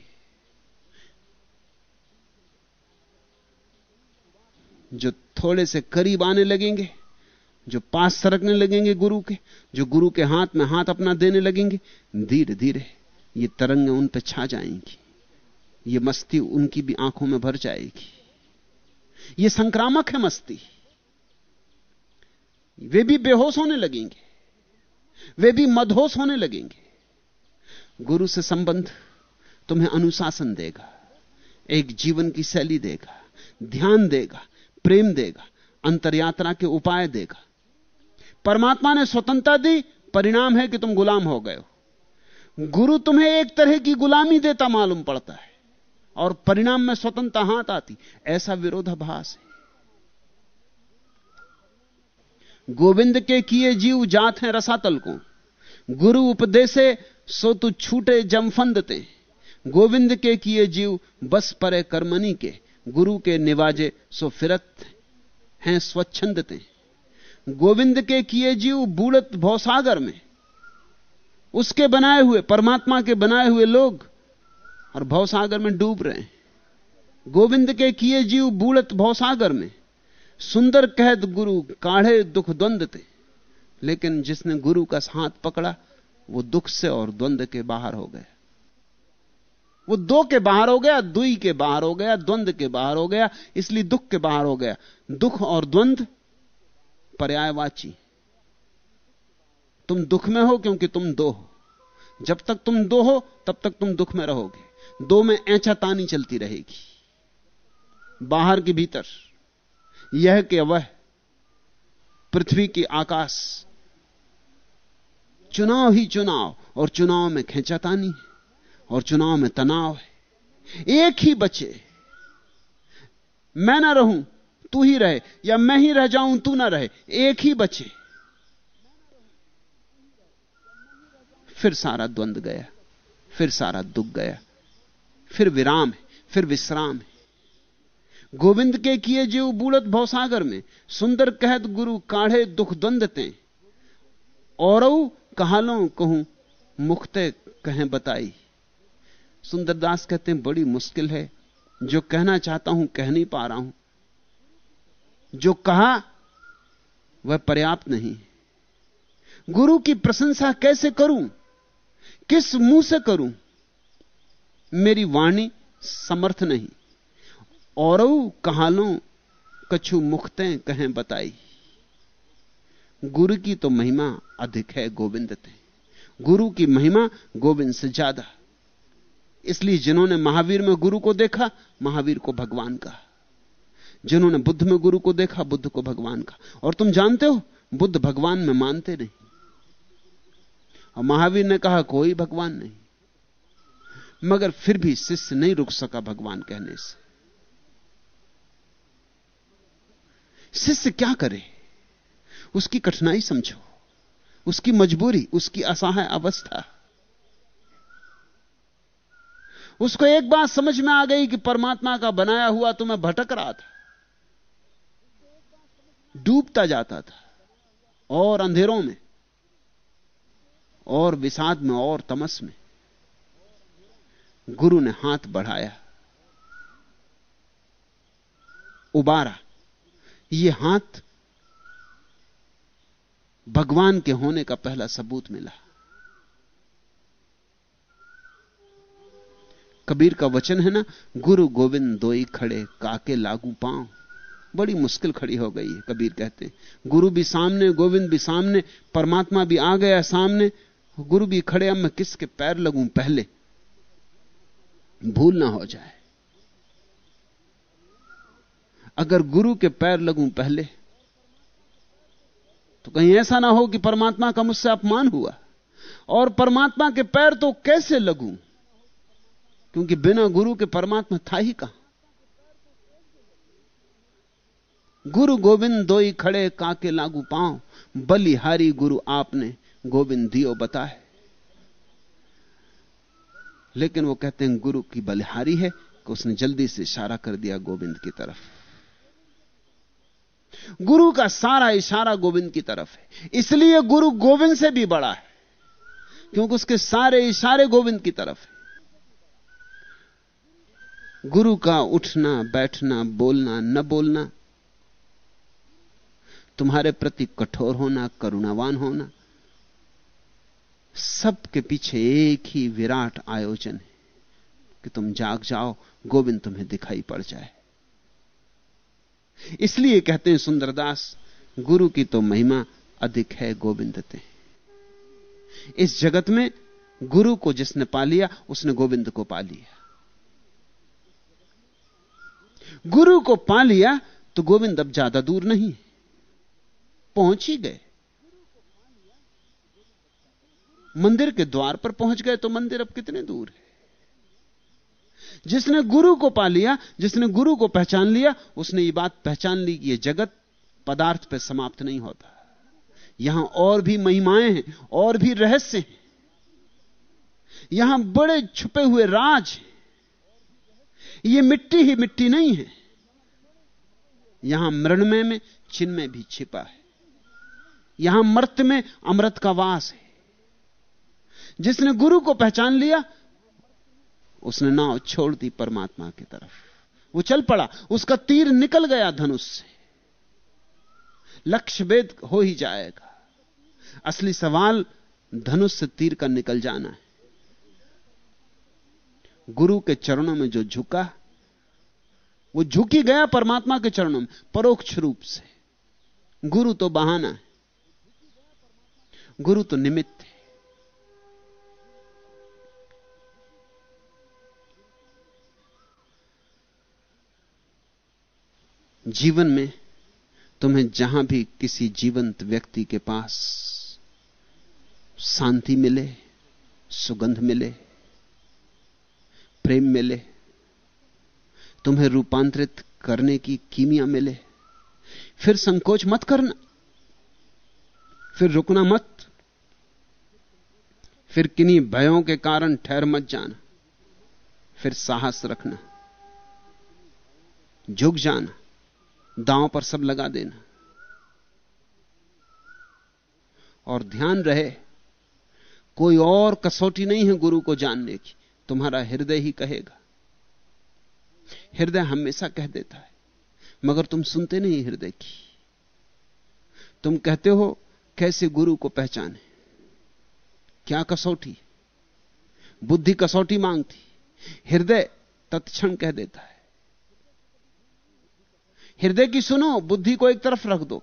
जो थोड़े से करीब आने लगेंगे जो पास सरकने लगेंगे गुरु के, जो गुरु के हाथ में हाथ अपना देने लगेंगे धीरे धीरे ये तरंगें उन पर छा जाएँगी। ये मस्ती उनकी भी आँखों में भर जाएगी। ये संक्रामक है मस्ती। वे भी बेहोश होने लगेंगे। वे भी मदहोश होने लगेंगे। गुरु से संबंध तुम्हें अनुशासन देगा, एक जीवन की शैली देगा, ध्यान देगा, प्रेम देगा, अंतरयात्रा के उपाय देगा। परमात्मा ने स्वतंत्रता दी, परिणाम है कि तुम गुलाम हो गए हो। गुरु तुम्हें एक तरह की गुलामी देता मालूम पड़ता है, और परिणाम में स्वतंत्रता हाथ आती। ऐसा विरोधाभास है। गोविंद के किए जीव जात हैं रसातल को। गुरु उपदेशे, सो तु छूटे जमफंदते गोविंद के किए जीव बस परे कर्मनी के। गुरु के निवाजे सो फिरत हैं स्वच्छंदते। गोविंद के किए जीव बूढ़त भौसागर में। उसके बनाए हुए, परमात्मा के बनाए हुए लोग और भौसागर में डूब रहे हैं। गोविंद के किए जीव बूढ़त भौसागर में। सुंदर कहत गुरु, काढ़े दुख द्वंद थे लेकिन जिसने गुरु का हाथ पकड़ा, वो दुख से और द्वंद के बाहर हो गया। वो दो के बाहर हो गया, दुई के बाहर हो गया, द्वंद के बाहर हो गया, इसलिए दुख के बाहर हो गया। दुख और द्वंद पर्यायवाची। तुम दुख में हो क्योंकि तुम दो हो। जब तक तुम दो हो, तब तक तुम दुख में रहोगे। दो में ऐचा तानी चलती रहेगी। बाहर के भीतर, यह कि वह, पृथ्वी की आकाश। चुनाव ही चुनाव, और चुनाव में खेचातानी और चुनाव में तनाव है। एक ही बचे। मैं ना रहूँ तू ही रहे, या मैं ही रह जाऊँ, तू ना रहे, एक ही बचे। फिर सारा द्वंद गया, फिर सारा दुख गया, फिर विराम है, फिर विश्राम है। गोविंद के किए जीव बूढ़त भवसागर में, सुंदर कहत गुरु काढ़े दुख द्वंदते और कहालों कहूँ मुखते कहें बताई। सुंदरदास कहते हैं, बड़ी मुश्किल है, जो कहना चाहता हूँ कह नहीं पा रहा हूँ। जो कहा, वह पर्याप्त नहीं गुरु की प्रशंसा कैसे करूँ? किस मुँह से करूँ? मेरी वाणी समर्थ नहीं। और कहालों, कछु मुखते कहें बताई। गुरु की तो महिमा अधिक है गोविंद ते। गुरु की महिमा गोविंद से ज़्यादा। इसलिए जिन्होंने महावीर में गुरु को देखा, महावीर को भगवान कहा। जिन्होंने बुद्ध में गुरु को देखा, बुद्ध को भगवान का। और तुम जानते हो, बुद्ध भगवान में मानते नहीं। और महावीर ने कहा, कोई भगवान नहीं। मगर फिर भी शिष्य नहीं रुक सका भगवान कहने से। शिष्य क्या करे? उसकी कठिनाई समझो। उसकी मजबूरी, उसकी असहाय अवस्था। उसको एक बात समझ में आ गई कि परमात्मा का बनाया हुआ तो मैं भटक रहा था। डूबता जाता था, और अंधेरों में, और विषाद में, और तमस में। गुरु ने हाथ बढ़ाया, उबारा। ये हाथ भगवान के होने का पहला सबूत मिला। कबीर का वचन है ना, गुरु गोविंद दोई खड़े, काके लागू पाँव। बड़ी मुश्किल खड़ी हो गई है, कबीर कहते हैं। गुरु भी सामने, गोविंद भी सामने, परमात्मा भी आ गया सामने। गुरु भी खड़े, अब मैं किसके पैर लगूं पहले? भूल ना हो जाए। अगर गुरु के पैर लगूं पहले तो कहीं ऐसा ना हो कि परमात्मा का मुझसे अपमान हुआ। और परमात्मा के पैर तो कैसे लगूं? क्योंकि बिना गुरु के परमात्मा था ही कहाँ? गुरु गोविंद दोई खड़े, काके लागू पाँव। बलिहारी गुरु आपने गोविंद दियो बताए। लेकिन वो कहते हैं, गुरु की बलिहारी है कि उसने जल्दी से इशारा कर दिया गोविंद की तरफ़। गुरु का सारा इशारा गोविंद की तरफ़ है। इसलिए गुरु गोविंद से भी बड़ा है, क्योंकि उसके सारे इशारे गोविंद की तरफ़ है। गुरु का उठना, बैठना, बोलना, न बोलना तुम्हारे प्रति कठोर होना, करुणावान होना, सबके पीछे एक ही विराट आयोजन है कि तुम जाग जाओ, गोविंद तुम्हें दिखाई पड़ जाए। इसलिए कहते हैं सुंदरदास, गुरु की तो महिमा अधिक है गोविंदते इस जगत में गुरु को जिसने पा लिया, उसने गोविंद को पा लिया। गुरु को पा लिया तो गोविंद अब ज़्यादा दूर नहीं पहुँच ही गए। मंदिर के द्वार पर पहुँच गए तो मंदिर अब कितने दूर है? जिसने गुरु को पा लिया, जिसने गुरु को पहचान लिया, उसने ये बात पहचान ली कि यह जगत पदार्थ पर समाप्त नहीं होता। यहाँ और भी महिमाएँ हैं, और भी रहस्य हैं। यहाँ बड़े छुपे हुए राज हैं। यह मिट्टी ही मिट्टी नहीं है। यहाँ मृणमय में, चिन्मय भी छिपा है। यहाँ मर्त में अमृत का वास है। जिसने गुरु को पहचान लिया, उसने नाव छोड़ दी परमात्मा की तरफ़। वो चल पड़ा, उसका तीर निकल गया धनुष से। लक्ष्य भेद हो ही जाएगा। असली सवाल, धनुष से तीर का निकल जाना है। गुरु के चरणों में जो झुका, वो झुकी गया परमात्मा के चरणों में, परोक्ष रूप से। गुरु तो बहाना है। गुरु तो निमित्त है। जीवन में तुम्हें जहाँ भी किसी जीवंत व्यक्ति के पास शांति मिले, सुगंध मिले, प्रेम मिले, तुम्हें रूपांतरित करने की कीमिया मिले, फिर संकोच मत करना, फिर रुकना मत। फिर किन्हीं भयों के कारण ठहर मत जाना। फिर साहस रखना। झुक जाना। दांव पर सब लगा देना। और ध्यान रहे, कोई और कसौटी नहीं है गुरु को जानने की। तुम्हारा हृदय ही कहेगा। हृदय हमेशा कह देता है, मगर तुम सुनते नहीं हृदय की। तुम कहते हो, कैसे गुरु को पहचाने? क्या कसौटी? बुद्धि कसौटी मांगती। हृदय तत्क्षण कह देता है। हृदय की सुनो, बुद्धि को एक तरफ़ रख दो।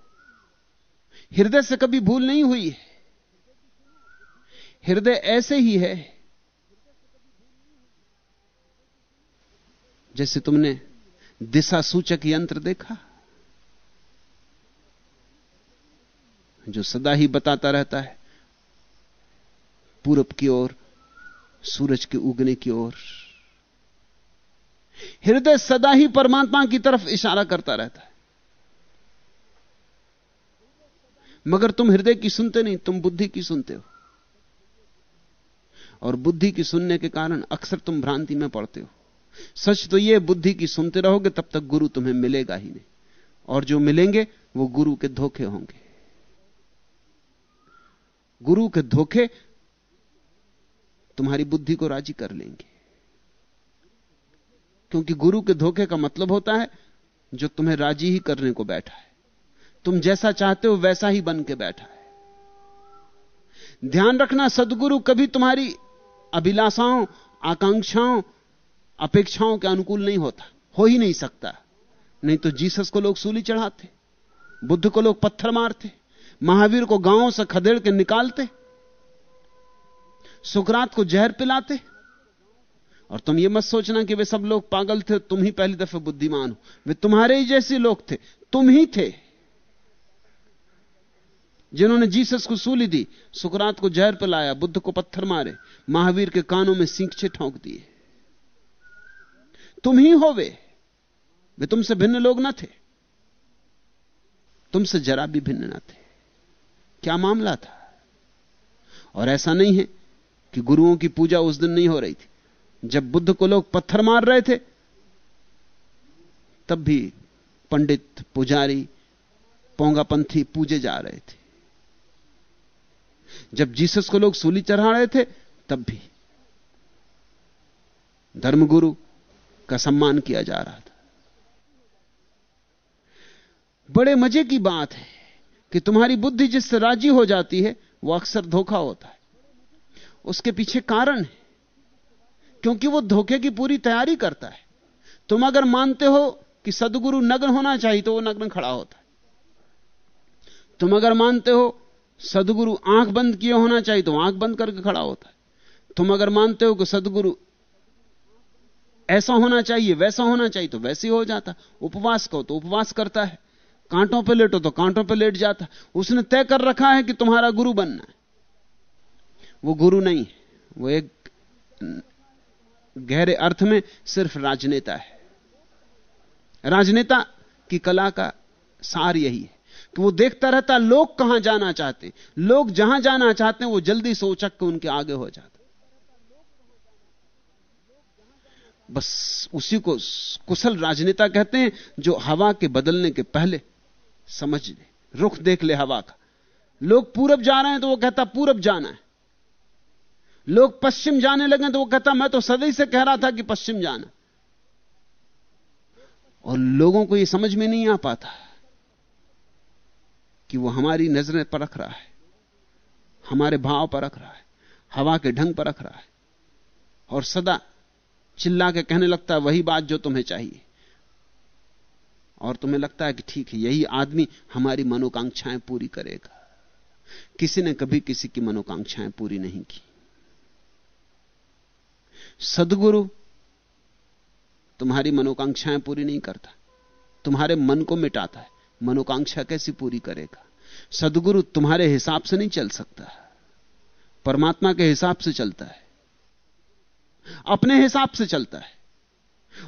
हृदय से कभी भूल नहीं हुई है। हृदय ऐसे ही है जैसे तुमने दिशा सूचक यंत्र देखा, जो सदा ही बताता रहता है। पूरब की ओर, सूरज के उगने की ओर। हृदय सदा ही परमात्मा की तरफ़ इशारा करता रहता है। मगर तुम हृदय की सुनते नहीं, तुम बुद्धि की सुनते हो। और बुद्धि की सुनने के कारण अक्सर तुम भ्रांति में पड़ते हो। सच तो यह बुद्धि की सुनते रहोगे, तब तक गुरु तुम्हें मिलेगा ही नहीं। और जो मिलेंगे, वो गुरु के धोखे होंगे। गुरु के धोखे तुम्हारी बुद्धि को राज़ी कर लेंगे। क्योंकि गुरु के धोखे का मतलब होता है, जो तुम्हें राज़ी ही करने को बैठा है। तुम जैसा चाहते हो, वैसा ही बन के बैठा है। ध्यान रखना, सदगुरु कभी तुम्हारी अभिलाषाओं, आकांक्षाओं, अपेक्षाओं के अनुकूल नहीं होता। हो ही नहीं सकता। नहीं तो जीसस को लोग सूली चढ़ाते, बुद्ध को लोग पत्थर मारते, महावीर को गाँवों से खदेड़ के निकालते। सुकरात को जहर पिलाते? और तुम ये मत सोचना कि वे सब लोग पागल थे, तुम ही पहली दफे बुद्धिमान हो। वे तुम्हारे ही जैसे लोग थे, तुम ही थे। जिन्होंने जीसस को सूली दी, सुकरात को जहर पिलाया, बुद्ध को पत्थर मारे, महावीर के कानों में सींचे ठोंक दिए। तुम ही हो वे। वे तुमसे भिन्न लोग ना थे। तुमसे जरा भी भिन्न ना थे। क्या मामला था? और ऐसा नहीं है कि गुरुओं की पूजा उस दिन नहीं हो रही थी। जब बुद्ध को लोग पत्थर मार रहे थे, तब भी पंडित, पुजारी, पोंगापंथी पूजे जा रहे थे। जब जीसस को लोग सूली चढ़ा रहे थे, तब भी धर्मगुरु का सम्मान किया जा रहा था। बड़े मज़े की बात है कि तुम्हारी बुद्धि जिससे राज़ी हो जाती है, वो अक्सर धोखा होता है। उसके पीछे कारण है। क्योंकि वो धोखे की पूरी तैयारी करता है। तुम अगर मानते हो कि सदगुरु नग्न होना चाहिए तो वो नग्न खड़ा होता है। तुम अगर मानते हो सदगुरु आँख बंद किए होना चाहिए तो आँख बंद करके खड़ा होता है। तुम अगर मानते हो कि सदगुरु ऐसा होना चाहिए, वैसा होना चाहिए तो वैसे हो जाता। उपवास करो तो उपवास करता है। कांटों पर लेटो तो कांटों पर लेट जाता उसने तय कर रखा है कि तुम्हारा गुरु बनना है। वो गुरु नहीं है। वो एक गहरे अर्थ में सिर्फ़ राजनेता है। राजनेता की कला का सार यही है कि वो देखता रहता, लोग कहाँ जाना चाहते लोग जहाँ जाना चाहते हैं, वो जल्दी से उचक के उनके आगे हो जाता बस उसी को कुशल राजनेता कहते हैं, जो हवा के बदलने के पहले समझ ले, रुख देख ले हवा का। लोग पूरब जा रहे हैं तो वो कहता, पूरब जाना है। लोग पश्चिम जाने लगे तो वो कहता, मैं तो सदी से कह रहा था कि पश्चिम जाना। और लोगों को यह समझ में नहीं आ पाता कि वो हमारी नज़रें पर रख रहा है, हमारे भाव पर रख रहा है, हवा के ढंग पर रख रहा है। और सदा चिल्ला के कहने लगता है, वही बात जो तुम्हें चाहिए। और तुम्हें लगता है कि ठीक है, यही आदमी हमारी मनोकांक्षाएँ पूरी करेगा। किसी ने कभी किसी की मनोकांक्षाएँ पूरी नहीं की। सदगुरु, तुम्हारी मनोकांक्षाएँ पूरी नहीं करता। तुम्हारे मन को मिटाता है। मनोकांक्षा कैसी पूरी करेगा? सदगुरु तुम्हारे हिसाब से नहीं चल सकता। परमात्मा के हिसाब से चलता है। अपने हिसाब से चलता है।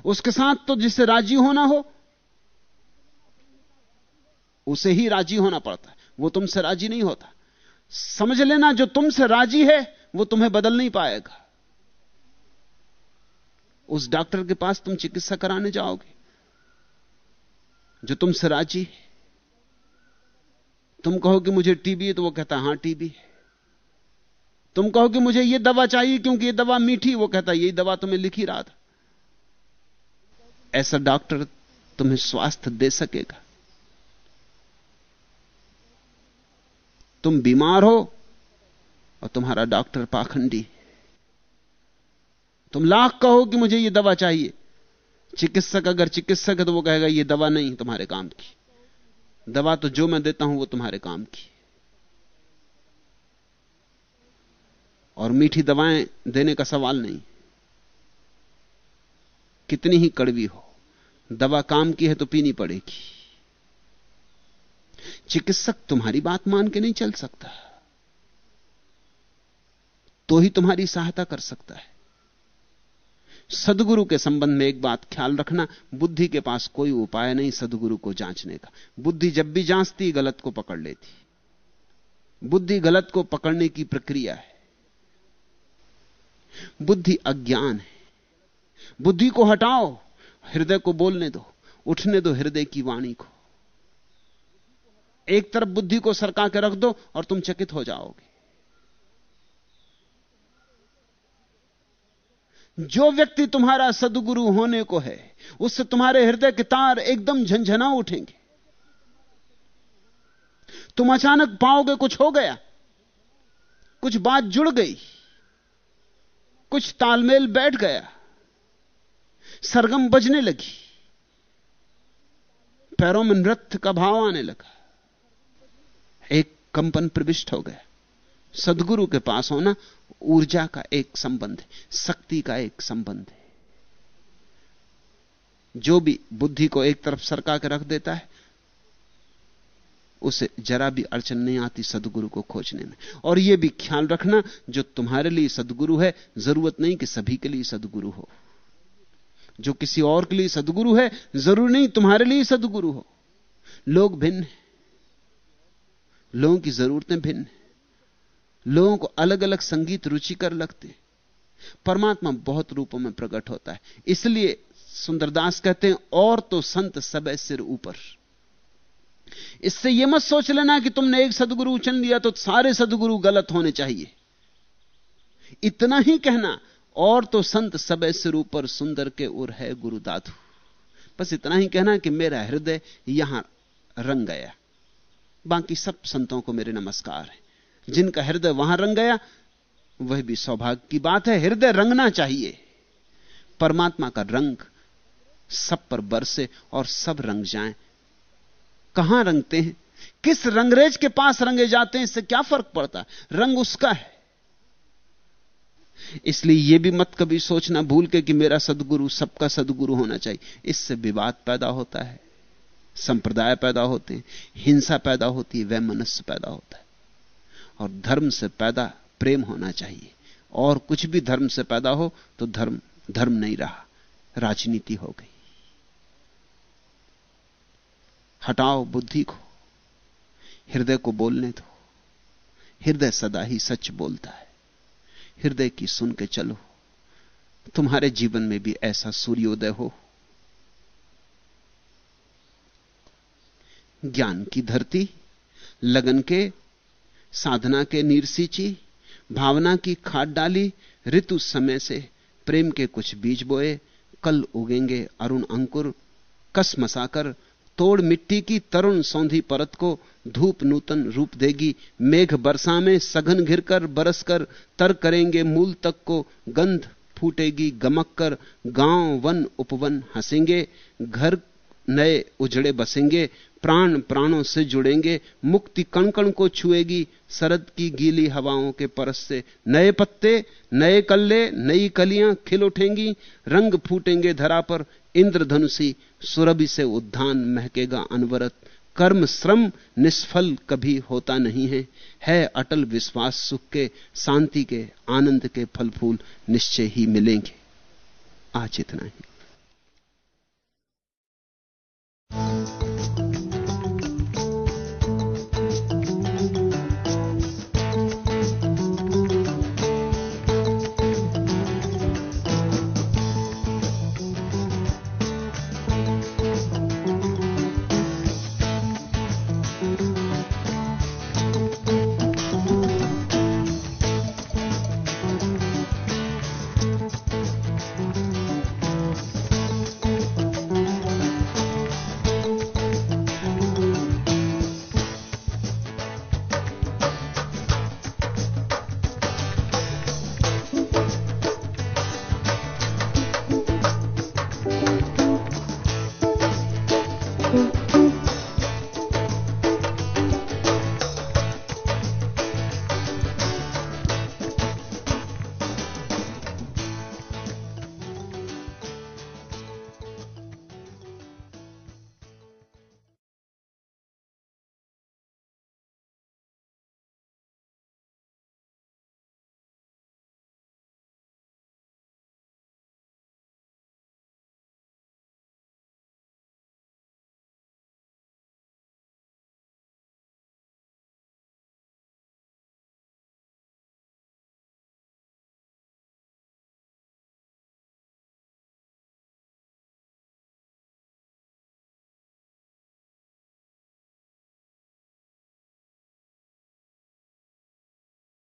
उसके साथ तो जिससे राज़ी होना हो, उसे ही राज़ी होना पड़ता है। वो तुमसे राज़ी नहीं होता। समझ लेना, जो तुमसे राज़ी है, वो तुम्हें बदल नहीं पाएगा। उस डॉक्टर के पास तुम चिकित्सा कराने जाओगे। जो तुमसे राज़ी है। तुम कहो कि मुझे टीबी है तो वो कहता हाँ टीबी है। तुम कहो कि मुझे ये दवा चाहिए, क्योंकि ये दवा मीठी वो कहता यही दवा तुम्हें लिखी रहा था। ऐसा डॉक्टर तुम्हें स्वास्थ्य दे सकेगा। तुम बीमार हो और तुम्हारा डॉक्टर पाखंडी तुम लाख कहो कि मुझे यह दवा चाहिए। चिकित्सक अगर चिकित्सक है तो वो कहेगा यह दवा नहीं तुम्हारे काम की। दवा तो जो मैं देता हूँ वो तुम्हारे काम की और मीठी दवाएँ देने का सवाल नहीं। कितनी ही कड़वी हो, दवा काम की है तो पीनी पड़ेगी। चिकित्सक तुम्हारी बात मान के नहीं चल सकता। तो ही तुम्हारी सहायता कर सकता है। सदगुरु के संबंध में एक बात ख्याल रखना, बुद्धि के पास कोई उपाय नहीं सदगुरु को जांचने का। बुद्धि जब भी जांचती, गलत को पकड़ लेती। बुद्धि गलत को पकड़ने की प्रक्रिया है। बुद्धि अज्ञान है। बुद्धि को हटाओ, हृदय को बोलने दो, उठने दो हृदय की वाणी को। एक तरफ़ बुद्धि को सरका के रख दो और तुम चकित हो जाओगे। जो व्यक्ति तुम्हारा सदगुरु होने को है, उससे तुम्हारे हृदय के तार एकदम झंझना उठेंगे। तुम अचानक पाओगे कुछ हो गया, कुछ बात जुड़ गई, कुछ तालमेल बैठ गया, सरगम बजने लगी, पैरों में नृत्य का भाव आने लगा, एक कंपन प्रविष्ट हो गया। सदगुरु के पास होना ऊर्जा का एक संबंध है, शक्ति का एक संबंध है। जो भी बुद्धि को एक तरफ़ सरका के रख देता है, उसे जरा भी अड़चन नहीं आती सदगुरु को खोजने में। और यह भी ख्याल रखना, जो तुम्हारे लिए सदगुरु है, ज़रूरत नहीं कि सभी के लिए सदगुरु हो। जो किसी और के लिए सदगुरु है, ज़रूर नहीं तुम्हारे लिए सदगुरु हो। लोग भिन्न हैं। लोगों की जरूरतें भिन्न हैं। लोगों को अलग अलग संगीत रुचिकर लगते परमात्मा बहुत रूपों में प्रकट होता है। इसलिए सुंदरदास कहते हैं, और तो संत सब सिर ऊपर। इससे यह मत सोच लेना कि तुमने एक सदगुरु चुन लिया तो सारे सदगुरु गलत होने चाहिए। इतना ही कहना, और तो संत सब सिर ऊपर, सुंदर के उर है गुरु बस इतना ही कहना कि मेरा हृदय यहाँ रंग गया। बाकी सब संतों को मेरे नमस्कार है। जिनका हृदय वहाँ रंग गया, वह भी सौभाग्य की बात है। हृदय रंगना चाहिए। परमात्मा का रंग सब पर बरसे और सब रंग जाएँ। कहाँ रंगते हैं? किस रंगरेज के पास रंगे जाते हैं? इससे क्या फ़र्क पड़ता है? रंग उसका है। इसलिए यह भी मत कभी सोचना भूल के कि मेरा सदगुरु सबका सदगुरु होना चाहिए। इससे विवाद पैदा होता है, संप्रदाय पैदा होते हैं, हिंसा पैदा होती है वह मनुष्य पैदा होता है। और धर्म से पैदा प्रेम होना चाहिए। और कुछ भी धर्म से पैदा हो तो धर्म धर्म नहीं रहा। राजनीति हो गई। हटाओ बुद्धि को। हृदय को बोलने दो। हृदय सदा ही सच बोलता है। हृदय की सुन के चलो। तुम्हारे जीवन में भी ऐसा सूर्योदय हो। ज्ञान की धरती, लगन के साधना के नीर सींची, भावना की खाद डाली, ऋतु समय से प्रेम के कुछ बीज बोए, कल उगेंगे अरुण अंकुर, कस मसाकर, तोड़ मिट्टी की तरुण सौंधी परत को धूप नूतन रूप देगी, मेघ बरसा में सघन घिरकर बरसकर तर करेंगे मूल तक को गंध फूटेगी गमक कर, गाँव वन उपवन हंसेंगे, घर नए उजड़े बसेंगे, प्राण प्राणों से जुड़ेंगे, मुक्ति कणकण को छुएगी, शरद की गीली हवाओं के परस से नए पत्ते, नए कल्ले, नई कलियाँ खिल उठेंगी, रंग फूटेंगे धरा पर, इंद्रधनुषी सुरभि से उद्धान महकेगा अनवरत। कर्म श्रम निष्फल कभी होता नहीं है। है अटल विश्वास, सुख के, शांति के, आनंद के फल फूल निश्चय ही मिलेंगे। आज इतना ही। Música